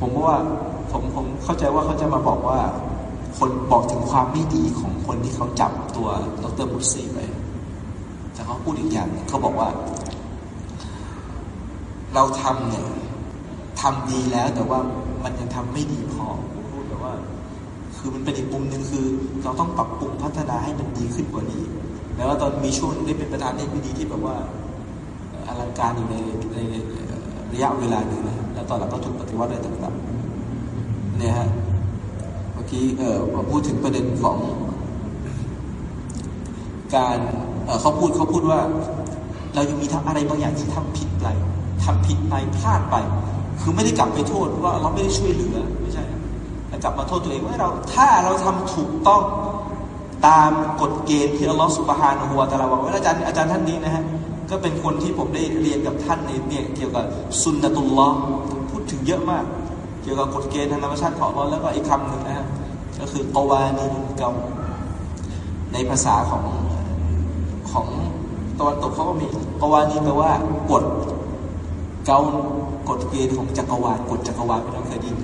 ผมว่าผมผมเข้าใจว่าเขาจะมาบอกว่า คนบอกถึงความไม่ดีของคนที่เขาจับตัวดรบุตรีไปแต่เขาพูดอีกอย่างเขาบอกว่า เราทำเนี่ย ทำดีแล้วแต่ว่ามันยังทำไม่ดีพอพูดแบบว่า คือมันเป็นอีกมุมหนึ่งคือ เราต้องปรับปรุงพัฒนาให้มันดีขึ้นกว่านี้ แล้วตอนมีช่วงได้เป็นประธานในพิธีที่แบบว่าอลังการอยู่ในในระยะเวลาหนึ่งนะแล้วตอนหลังก็ถูกปฏิวัติอะไรต่างๆเนี่ยฮะเมื่อกี้เออพูดถึงประเด็นของ การเเขาพูดเขาพูดว่า เรายังมีทำอะไรบางอย่างที่ทำผิดไปทำผิดไปพลาดไป คือไม่ได้กลับไปโทษว่าเราไม่ได้ช่วยเหลือไม่ใช่แต่กลับมาโทษตัวเองว่าเราถ้าเราทำถูกต้องตามกฎเกณฑ์ที่อัลลอฮฺสุบฮานะฮูวาตะลาบอกว่าอาจารย์อาจารย์ท่านนี้นะฮะก็เป็นคนที่ผมได้เรียนกับท่านในเนี่ยเกี่ยวกับสุนนะตุลลอฮ์พูดถึงเยอะมาก เกี่ยวกับกฎเกณฑ์ทางธรรมชาติของอัลลอฮ์แล้วก็อีกคำหนึ่งนะฮะก็คือกวานีเกาในภาษาของของตะวันตกเขาก็มีกวานีแปลว่ากฎเกา กฎเกณฑ์ของจักรวาลกฎจักรวาลไม่ต้องเคยได้ยิน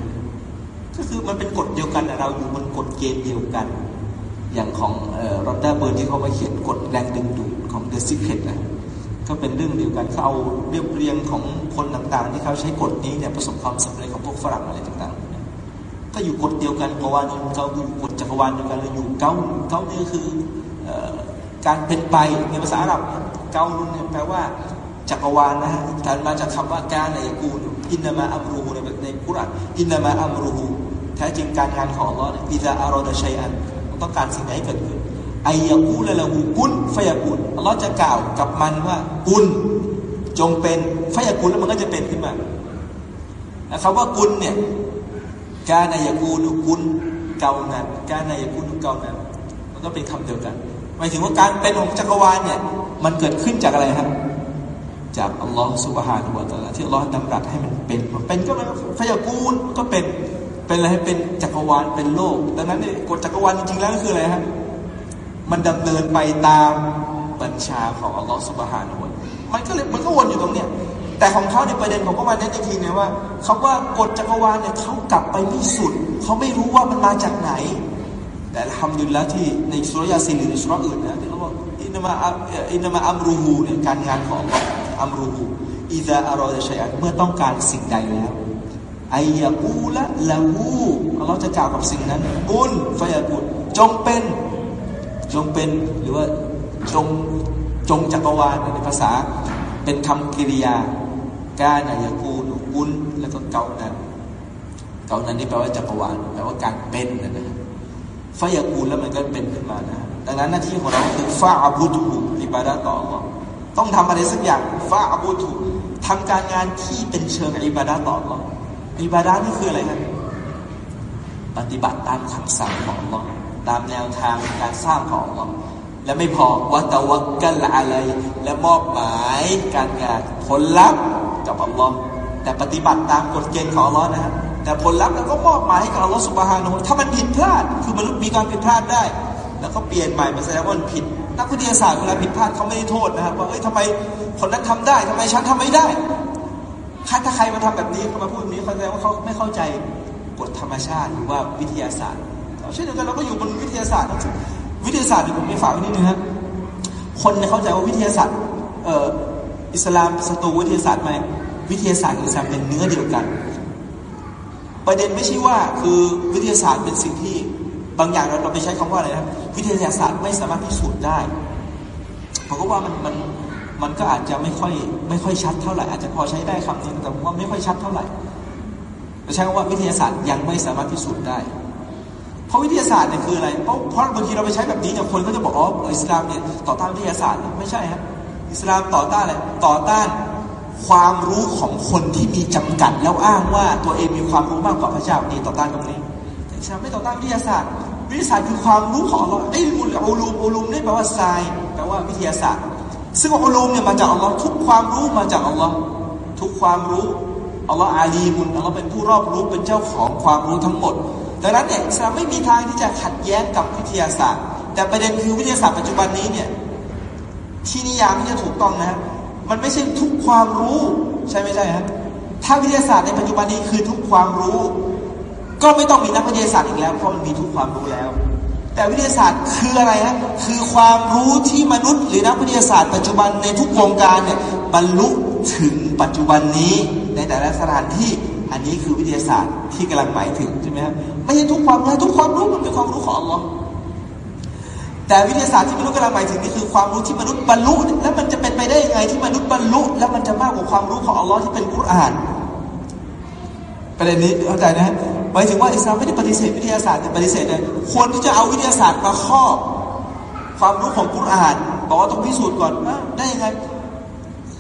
ก็คือมันเป็นกฎเดียวกันเราอยู่บนกฎเกณฑ์เดียวกัน อย่างของรอนด้าเบิร์นที่เขามาเขียนกฎแรงดึงดูดของ The Secret นะก็เป็นเรื่องเดียวกันเขาเอาเรียบเรียงของคนต่างๆ ที่เขาใช้กฎนี้เนี่ยประสบความสำเร็จของพวกฝรั่งอะไรต่างๆ ก็อยู่กฎเดียวกันกวานีเขาอยู่กฎจักรวาลเดียวกันเลยอยู่เก้าเก้านี่คือการเป็นไปในภาษาอาหรับเก้านุนเนี่ยแปลว่า จักรวาลนะฮะการมาจากคำว่าการในกูลอินนามาอัมรูในในกุรานอินนามาอัมรูแท้จริงการงานของอัลลอฮ์อิซาอารอดะชัยอันต้องการสิ่งไหนเกิดขึ้นไอยากูละละหูกุนฟยากุนอัลลอฮ์จะกล่าวกับมันว่ากุนจงเป็นฟยากุนแล้วมันก็จะเป็นขึ้นมานะครับว่ากุนเนี่ยการนายกูนุกุนเกานั้นการนายกูนุเกานั้นมันก็เป็นคำเดียวกันหมายถึงว่าการเป็นของจักรวาลเนี่ยมันเกิดขึ้นจากอะไรครับ จากอัลลอฮ์สุบฮานุวะตะลาที่อัลลอฮ์ดำรัสให้มันเป็นมันเป็นก็มันฟยากูนก็เป็นเป็นอะไรเป็นจักรวาลเป็นโลก ดังนั้นเนี่ยกฎจักรวาลจริงๆแล้วก็คืออะไรครับมันดำเนินไปตามบัญชาของอัลลอฮฺสุบฮานุวะมันก็เลยมันก็วนอยู่ตรงเนี้ยแต่ของเขาในประเด็นผมก็มาเน้นอีกทีเนี่ยว่าเขาว่ากฎจักรวาลเนี่ยเขากลับไปไม่สุดเขาไม่รู้ว่ามันมาจากไหน แต่ทำดุลแล้วที่ในสุรยาซีหรือในสุรอื่นนะที่เขาบอกอินนามาอินนามาอัมรูฮูเนี่ยการงานของ อัมรูฮูอิซาอารอดชัยอันเมื่อต้องการสิ่งใดแล้วไอยากูละละหูเราจะกล่าวกับสิ่งนั้นกุลฟยากุลจงเป็น จงเป็นหรือว่าจงจงจักรวาลในภาษา เป็นคำกริยากานายากูลกุลแล้วก็เกานั้นเกานั้นนี่แปลว่าจักรวาลแปลว่าการเป็นนะครับฟยากูลแล้วมันก็เป็นขึ้นมานะดังนั้นหน้าที่ของเราคือฟาอบูตูอิบาดะต่อ ต้องทำอะไรสักอย่างฟาอบูตูทำการงานที่เป็นเชิงอิบาดะต่อเราอิบาดานี่คืออะไรครับปฏิบัติตามคำสั่งของเราตามแนวทางการสร้างของเราและไม่พอวัตวักกันอะไร และมอบหมายการงานผลลัพธ์กับอัลลอฮ์แต่ปฏิบัติตามกฎเกณฑ์ของอัลลอฮ์นะครับแต่ผลลัพธ์เราก็มอบหมายให้กับอัลลอฮ์สุบฮานุถ้ามันผิดพลาด คือมนุษย์มีการผิดพลาดได้ แล้วก็เปลี่ยนใหม่มาแสดงว่ามันผิด นักวิทยาศาสตร์เวลาผิดพลาดเขาไม่ได้โทษนะครับว่าเอ้ยทำไมคนนั้นทำได้ทำไมฉันทำไม่ได้ถ้าใครมาทำแบบนี้เขามาพูดแบบนี้เขาแสดงว่าเขาไม่เข้าใจกฎธรรมชาติหรือว่าวิทยาศาสตร์เช่นเดียวกันเราก็อยู่บนวิทยาศาสตร์วิทยาศาสตร์ที่ผมไม่ฝากไว้นิดนึงครับคนเข้าใจว่าวิทยาศาสตร์เอ่ออิสลามศัตรูวิทยาศาสตร์ไหมวิทยาศาสตร์กับอิสลามเป็นเนื้อเดียวกัน ประเด็นไม่ใช่ว่าคือวิทยาศาสตร์เป็นสิ่งที่ บางอย่างเราเราไปใช้คำว่าอะไรนะวิทยาศาสตร์ไม่สามารถพิสูจน์ได้ผมก็ว่ามันมันมันก็อาจจะไม่ค่อยไม่ค่อยชัดเท่าไหร่อาจจะพอใช้ได้คำนึงแต่ผมว่าไม่ค่อยชัดเท่าไหร่ใช้คำว่าวิทยาศาสตร์ยังไม่สามารถพิสูจน์ได้ เพราะวิทยาศาสตร์เนี่ยคืออะไรเพราะเพราะบางทีเราไปใช้แบบนี้เนี่ยคนก็จะบอกอ๋ออิสลามเนี่ยต่อต้านวิทยาศาสตร์ไม่ใช่ครับอิสลามต่อต้านอะไรต่อต้านความรู้ของคนที่มีจำกัด แล้วอ้างว่าตัวเองมีความรู้มากกว่าพระเจ้านี่ต่อต้านตรงนี้ อิสลาไม่ต่อต้านวิทยาศาสตร์ วิทยาศาสตร์คือความรู้ของเราไอ้มุลอูลูมอูลูมนี่แปลว่าทรายแปลว่าวิทยาศาสตร์ ซึ่งอัลลอฮ์เนี่ยมาจากอัลลอฮ์ทุกความรู้มาจากอัลลอฮ์ทุกความรู้อัลลอฮ์อาลีมุนอัลลอฮ์เป็นผู้รอบรู้เป็นเจ้าของความรู้ทั้งหมด ดังนั้นเนี่ยอิสลามไม่มีทางที่จะขัดแย้งกับวิทยาศาสตร์ แต่ประเด็นคือวิทยาศาสตร์ปัจจุบันนี้เนี่ยที่นิยามที่จะถูกต้องนะ มันไม่ใช่ทุกความรู้ใช่ไม่ใช่ฮะถ้าวิทยาศาสตร์ในปัจจุบันนี้คือทุกความรู้ ก็ไม่ต้องมีนักวิทยาศาสตร์อีกแล้วเพราะมันมีทุกความรู้แล้ว แต่วิทยาศาสตร์คืออะไรฮะคือความรู้ที่มนุษย์ หรือนักวิทยาศาสตร์ปัจจุบันในทุกวงการเนี่ยบรรลุถึงปัจจุบันนี้ในแต่ละสถานที่อันนี้คือวิทยาศาสตร์ที่กำลังหมายถึงใช่ไหมครับไม่ใช่ทุกความรู้ทุกความรู้มันเป็นความรู้ของอัลลอฮ์แต่วิทยาศาสตร์ที่มนุษย์กำลังหมายถึงนี่คือความรู้ที่มนุษย์บรรลุ แล้วมันจะเป็นไปได้ยังไงที่มนุษย์บรรลุ แล้วมันจะมากกว่าความรู้ของอัลลอฮ์ที่เป็นกุรอาน ประเด็นนี้เข้าใจนะหมายถึงว่าอิสลามไม่ได้ปฏิเสธวิทยาศาสตร์แต่ปฏิเสธเลยควรที่จะเอาวิทยาศาสตร์มาครอบความรู้ของกุรอานบอกว่าต้องพิสูจน์ก่อนได้ยังไง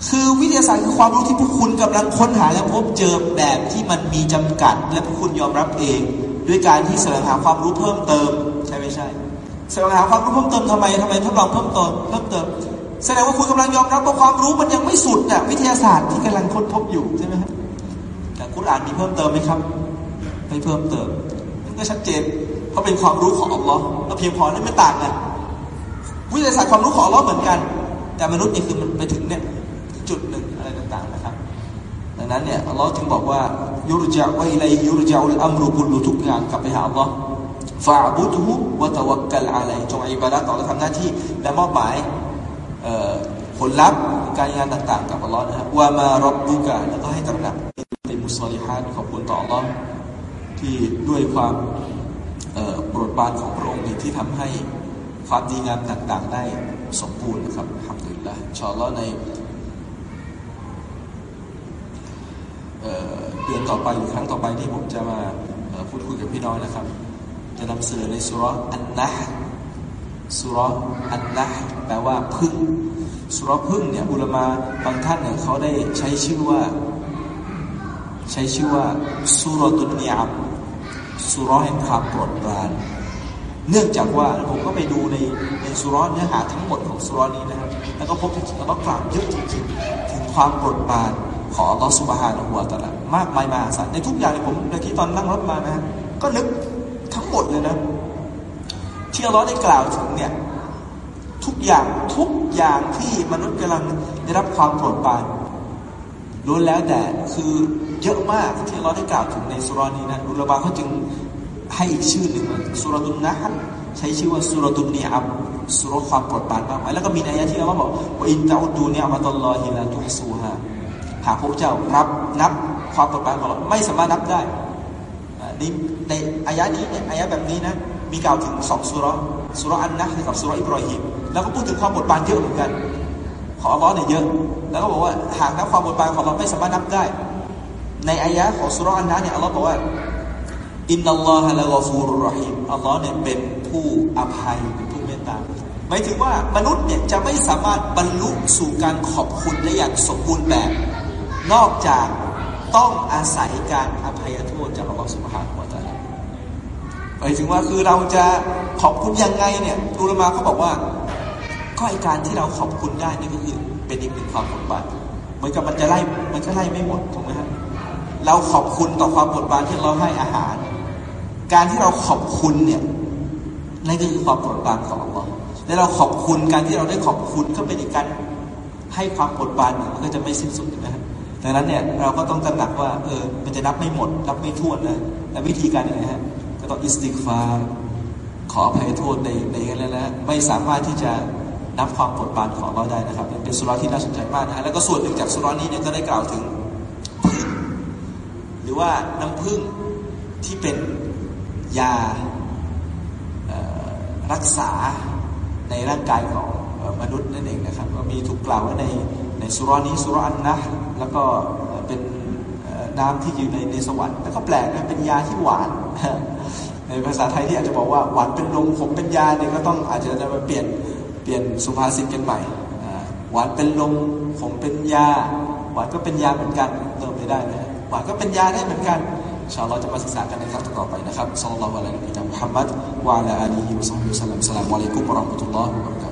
คือวิทยาศาสตร์คือความรู้ที่พวกคุณกำลังค้นหาและพบเจอแบบที่มันมีจำกัด และพวกคุณยอมรับเอง ด้วยการที่แสวงหาความรู้เพิ่มเติม ใช่ไม่ใช่แสวงหาความรู้เพิ่มเติมทำไมทำไมทดลองเพิ่มเติมเพิ่มเติม แสดงว่าคุณกำลังยอมรับว่าความรู้มันยังไม่สุดอะวิทยาศาสตร์ที่กำลังค้นพบอยู่ใช่ไหมครับ แต่คุณอ่านมีเพิ่มเติมไหมครับ ไม่เพิ่มเติมนั่นก็ชัดเจน เพราะเป็นความรู้ของอัลลอฮ์เราเพียงพอนั่นไม่ต่างกันวิทยาศาสตร์ความรู้ของอัลลอฮ์เหมือนกัน แต่มนุษย์นี่คือมันไปถึงเนี่ยจุดหนึ่งอะไรต่างๆนะครับ ดังนั้นเนี่ยอัลลอฮ์จึงบอกว่ายุรจะว่าอิเลยุรจะอุลอัมรุกุลลุทุกอย่างกลับไปหาอัลลอฮ์ฟาบุตุฮุวะตะวักกัลอะไรจงอิบาดะต่อและทำหน้าที่และมอบหมาย ผลลัพธ์การงานต่างๆ กับอัลลอฮ์นะครับว่ามารับบุกะแล้วก็ให้ตระหนักเป็นมุสลิฮันขอบคุณต่ออัลลอฮ์ที่ด้วยความโปรดปรานของพระองค์ที่ทำให้ความดีงามต่างๆ ได้สมบูรณ์นะครับทำถึงแล้วชอลในเดือนต่อไปหรือครั้งต่อไปที่ผมจะมาพูดคุยกับพี่น้องนะครับ จะนำเสนอในสุรอันนะสุรอันนะแปลว่าพึ่ง สุรพึ่งเนี่ยอุลมาบางท่านเนี่ยเขาได้ใช้ชื่อว่า ใช้ชื่อว่าสุรตุนยามสุรแห่งความโปรดปราน เนื่องจากว่าผมก็ไปดูในในสุรเนื้อหาทั้งหมดของสุรนี้นะครับแล้วก็พบจริงๆต้องกล่าวเยอะจริงๆถึงความโปรดปรานของอัลลอฮฺสุบฮานะฮูวาตะลามากมายมหาศาลในทุกอย่างผมในที่ตอนนั่งรถมานะ ก็นึกทั้งหมดเลยนะ ที่อัลลอฮ์ได้กล่าวถึงเนี่ย ทุกอย่างทุกอย่างที่มนุษย์กำลังได้รับความโปรดปรานล้วนแล้วแต่คือเยอะมากที่เราได้กล่าวถึงในสุรานี้นะอุลบาเขาจึงให้อีกชื่อหนึ่งสุรตุนนะฮ์ใช้ชื่อว่าสุรตุนเนียมสุรความโปรดปรานมากมายแล้วก็มีในอายะที่เราบอกว่าอินตาอุดูเนียมาตลอฮิลาทุสูฮาหากพระเจ้ารับนับความโปรดปรานของเราไม่สามารถนับได้นี่ในอายะนี้เนี่ยอายะแบบนี้นะมีกล่าวถึงสองสุรสุรอันนะกับสุรอิบรอฮิม แล้วก็พูดถึงความโปรปานเยอะเหมือนกัน ขออัลลอฮ์เนี่ยเยอะ แล้วก็บอกว่าหากนับความโปรปานของเราไม่สามารถนับได้ ในอายะของสุรอันนะเนี่ยอัลลอฮ์บอกว่าอินนัลลอฮะละกอฟูรุรหิมอัลลอฮ์เนี่ยเป็นผู้อภัยเป็นผู้เมตตาหมายถึงว่ามนุษย์เนี่ยจะไม่สามารถบรรลุสู่การขอบคุณได้อย่างสมบูรณ์แบบ นอกจากต้องอาศัยการอภัยโทษจากอัลลอฮ์สุบฮานะฮูวะตะอาลาหมายถึงว่าคือเราจะขอบคุณยังไงเนี่ยดูลมาเขาบอกว่า ก็ไอการที่เราขอบคุณได้นี่ก็คือเป็นอีกหนึ่งความบทบาทเหมือนกับมันจะไล่มันก็ไล่ไม่หมดถูกไหมครับเราขอบคุณต่อความบทบาทที่เราให้อาหาร การที่เราขอบคุณเนี่ยนั่นก็คือความบทบาทของเราและเราขอบคุณการที่เราได้ขอบคุณก็เป็นอีกการให้ความบทบาทมันก็จะไม่สิ้นสุดนะครับดังนั้นเนี่ยเราก็ต้องตระหนักว่าเออมันจะนับไม่หมดนับไม่ถ้วนนะและวิธีการยังไงฮะก็ต้องอิสติกฟาขออภัยโทษในในนั้นแล้วไม่สามารถที่จะ นับความโปรดปรานของเราได้นะครับ เป็นสุราที่น่าสนใจมากนะฮะแล้วก็ส่วนหนึ่งจากสุรานี้เนี่ยก็ได้กล่าวถึงพึ่งหรือว่าน้ำพึ่งที่เป็นยารักษาในร่างกายของมนุษย์นั่นเองนะครับก็มีถูกกล่าวไว้ในในสุรานี้สุราอันนะแล้วก็เป็นน้ำที่อยู่ในในสวรรค์แล้วก็แปลกนะเป็นยาที่หวาน ในภาษาไทยที่อาจจะบอกว่าหวานเป็นลมผมเป็นยาเนี่ยก็ต้องอาจจะจะมาเปลี่ยน เปลี่ยนสุภาษิตกันใหม่หวานเป็นลมผมเป็นยา หวานก็เป็นยาเหมือนกันเติมไปได้นะหวานก็เป็นยาได้เหมือนกันชาวเราจะมาศึกษากันในครั้งต่อไปนะครับซัลลัลลอฮุอะลัยฮิวะซัลลัมมุฮัมมัดวะอะลาอาลีฮิวะซัลลัมสลามุอะลัยกุมวะเราะห์มะตุลลอฮ์วะบะเราะกาตุ